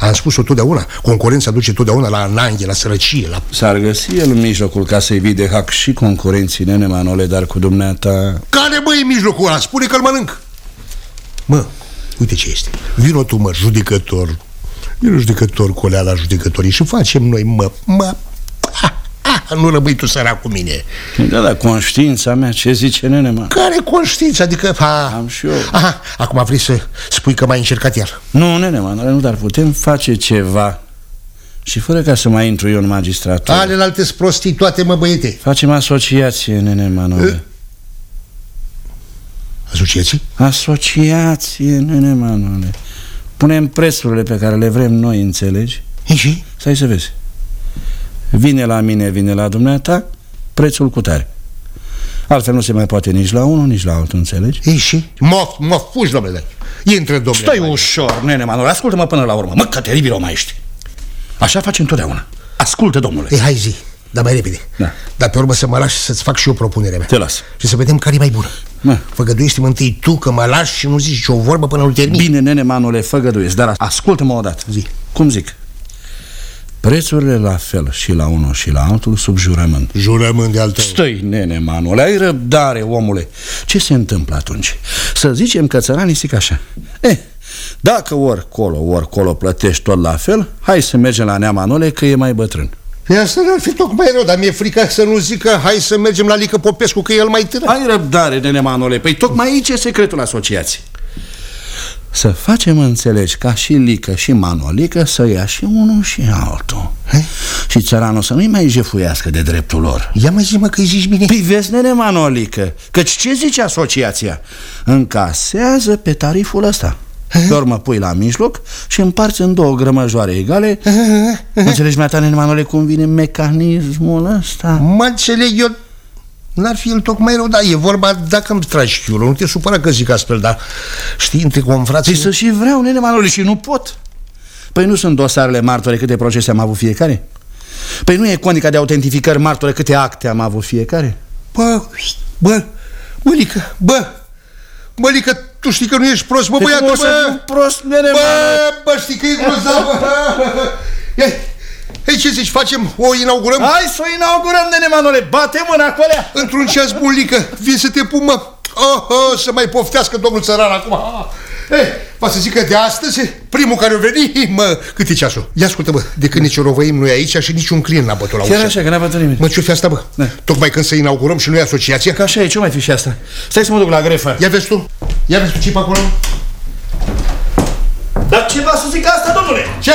Am spus-o totdeauna Concurența duce totdeauna la ananghe, la sărăcie la... S-ar găsi el în mijlocul casei vii de hac și concurenții, nene Manole, dar cu dumneata... Care bă e mijlocul ăla? Spune că-l mănânc. Mă, uite ce este. Vino tu, mă, judecător. Vino judecător cu alea la judecătorii Și facem noi, mă, mă. ha, ha, Nu rămâi tu sărac cu mine. Da, da, conștiința mea, ce zice nene, mă? Care conștiință? Adică, ha, Am și eu. Aha, acum vrei să spui că m-ai încercat el Nu, nene, Manole, nu, dar putem face ceva. Și fără ca să mai intru eu în magistratură. Alelalte prostii toate, mă, băiete. Facem asociație, nene Manole Asociații? Asociație, nene Manole Punem prețurile pe care le vrem noi, înțelegi? E și? Stai să vezi Vine la mine, vine la dumneata Prețul cu tare. Altfel nu se mai poate nici la unul, nici la altul, înțelegi? Ei și? Mă, mă fugi, domnule. Intră, domnule Stai ușor, nene Manole, ascultă-mă până la urmă. Mă, că teribil o mai ești Așa facem întotdeauna. Ascultă, domnule. Ei, hai zi, dar mai repede. Da. Dar pe urmă să mă lași să-ți fac și eu propunerea mea. Te las. Și să vedem care e mai bună. Da. Făgăduiește întâi tu că mă lași și nu zici o vorbă până nu termin. Bine, nene Manole, făgăduiesc Dar ascultă-mă odată. Zi. Cum zic? Prețurile la fel și la unul și la altul sub jurământ. Jurământ de altă Stai, nene, Manole, ai răbdare, omule. Ce se întâmplă atunci? Să zicem că țăranii zic așa. Eh, dacă ori colo, ori colo plătești tot la fel Hai să mergem la nea Manole că e mai bătrân. Păi asta n-ar fi tocmai rău, dar mi-e frică să nu zică Hai să mergem la Lică Popescu, că e el mai tânăr. Ai răbdare, nene Manole. Păi tocmai aici e secretul asociației Să facem înțelegi ca și Lică și Manolică Să ia și unul și altul. He? Și țăranul să nu-i mai jefuiască de dreptul lor. Ia mai zi mă că zici bine. Păi vezi, nene Manolică Căci ce zice asociația? Încasează pe tariful ăsta. Pe urmă pui la mijloc și împarți în două grămăjoare egale. Înțelegi, mea ta, nene Manole, cum vine mecanismul ăsta? Mă înțeleg eu N-ar fi el tocmai rău, da, e vorba dacă îmi tragi chiulul Nu te supăra că zic astfel, dar știi, între confrații Păi să și vreau, nene Manole, și nu pot Păi nu sunt dosarele martore câte procese am avut fiecare? Păi nu e conica de autentificări martore câte acte am avut fiecare? Bă, bă, mălică, bă Mălică, tu știi că nu ești prost, bă, Păi băiatul, cum o să bă fiu prost, nene, Bă, Manole? bă, știi că e grozav, bă Ei, ei, ce zici, facem, o inaugurăm? Hai să o inaugurăm, nene Manole, bate mâna cu alea Într-un ceas bulică, vin să te pun, mă oh, oh, Să mai poftească domnul țăran acum ah. Ei, va să zic că de astăzi, primul care o veni, mă, cât e ceasul? Ia ascultă, bă, de când nici o rovăim nu e aici și niciun client n-a bătut la ușă. Chiar așa, că n-a bătut nimeni Mă, ce-o fi asta, bă? Da. Tocmai când să inaugurăm și noi asociația? Ca așa e, ce mai fi și asta? Stai să mă duc la grefă Ia vezi tu, ia vezi tu ce pe acolo? Dar ce va să zic asta, domnule? Ce?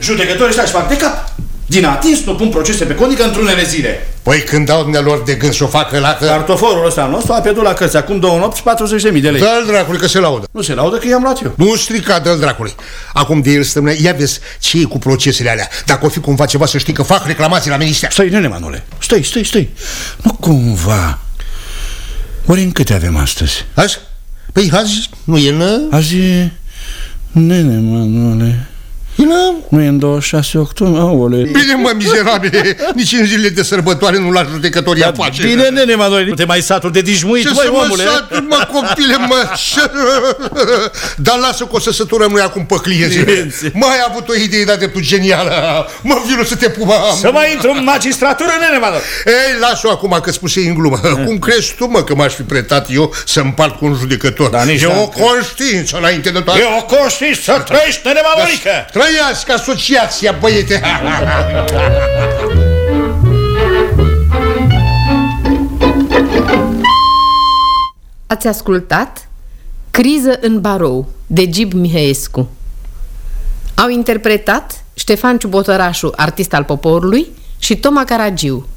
Judecătorii ăștia își fac de cap Din atins nu pun procese pe conică într-unele zile. Păi când dau dumnealor de gând să o facă la că... Cartoforul ăsta nostru a pierdut la cărți acum două nopți 40.000 de lei. Dă-l dracului că se laudă. Nu se laudă că i-am luat eu. Nu strica, dă-l dracului. Acum de el stăm, ia vezi ce e cu procesele alea. Dacă o fi cumva ceva să știi că fac reclamații la minister. Stai, nene Manole, stai, stai, stai. Nu cumva. Ori în câte avem astăzi? Azi? Păi azi nu e în... Azi e... Nene Manole Nu e în 26 octombrie, aole Bine mă, miserabile, nici în zilele de sărbătoare nu la judecătoria face. Bine, nene Manole, nu te mai satul de dișmuit, Ce băi, să omule mă satul, mă, copile, mă? Dar lasă că o să săturăm noi acum pe clienți Mai ai avut o idee de dreptul genială Mă vino să te pupă. Să mai intru în magistratură, nene Manole Ei, las-o acum că spuse în glumă. Cum crezi tu, mă, că m-aș fi pretat eu să împart cu un judecător? Da, nici E n-am o conștiință înainte de toate. E o conștiință, să trăiești, nene Manolică Trăiască asociația, băiete. Ați ascultat Criză în barou de Gib Mihaescu. Au interpretat Ștefan Ciubotărașu, artist al poporului și Toma Caragiu.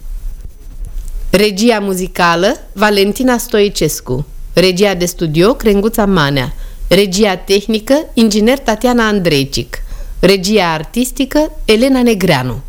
Regia muzicală Valentina Stoicescu. Regia de studio Crenguța Manea. Regia tehnică Inginer Tatiana Andrejcic Regia artistică Elena Negreanu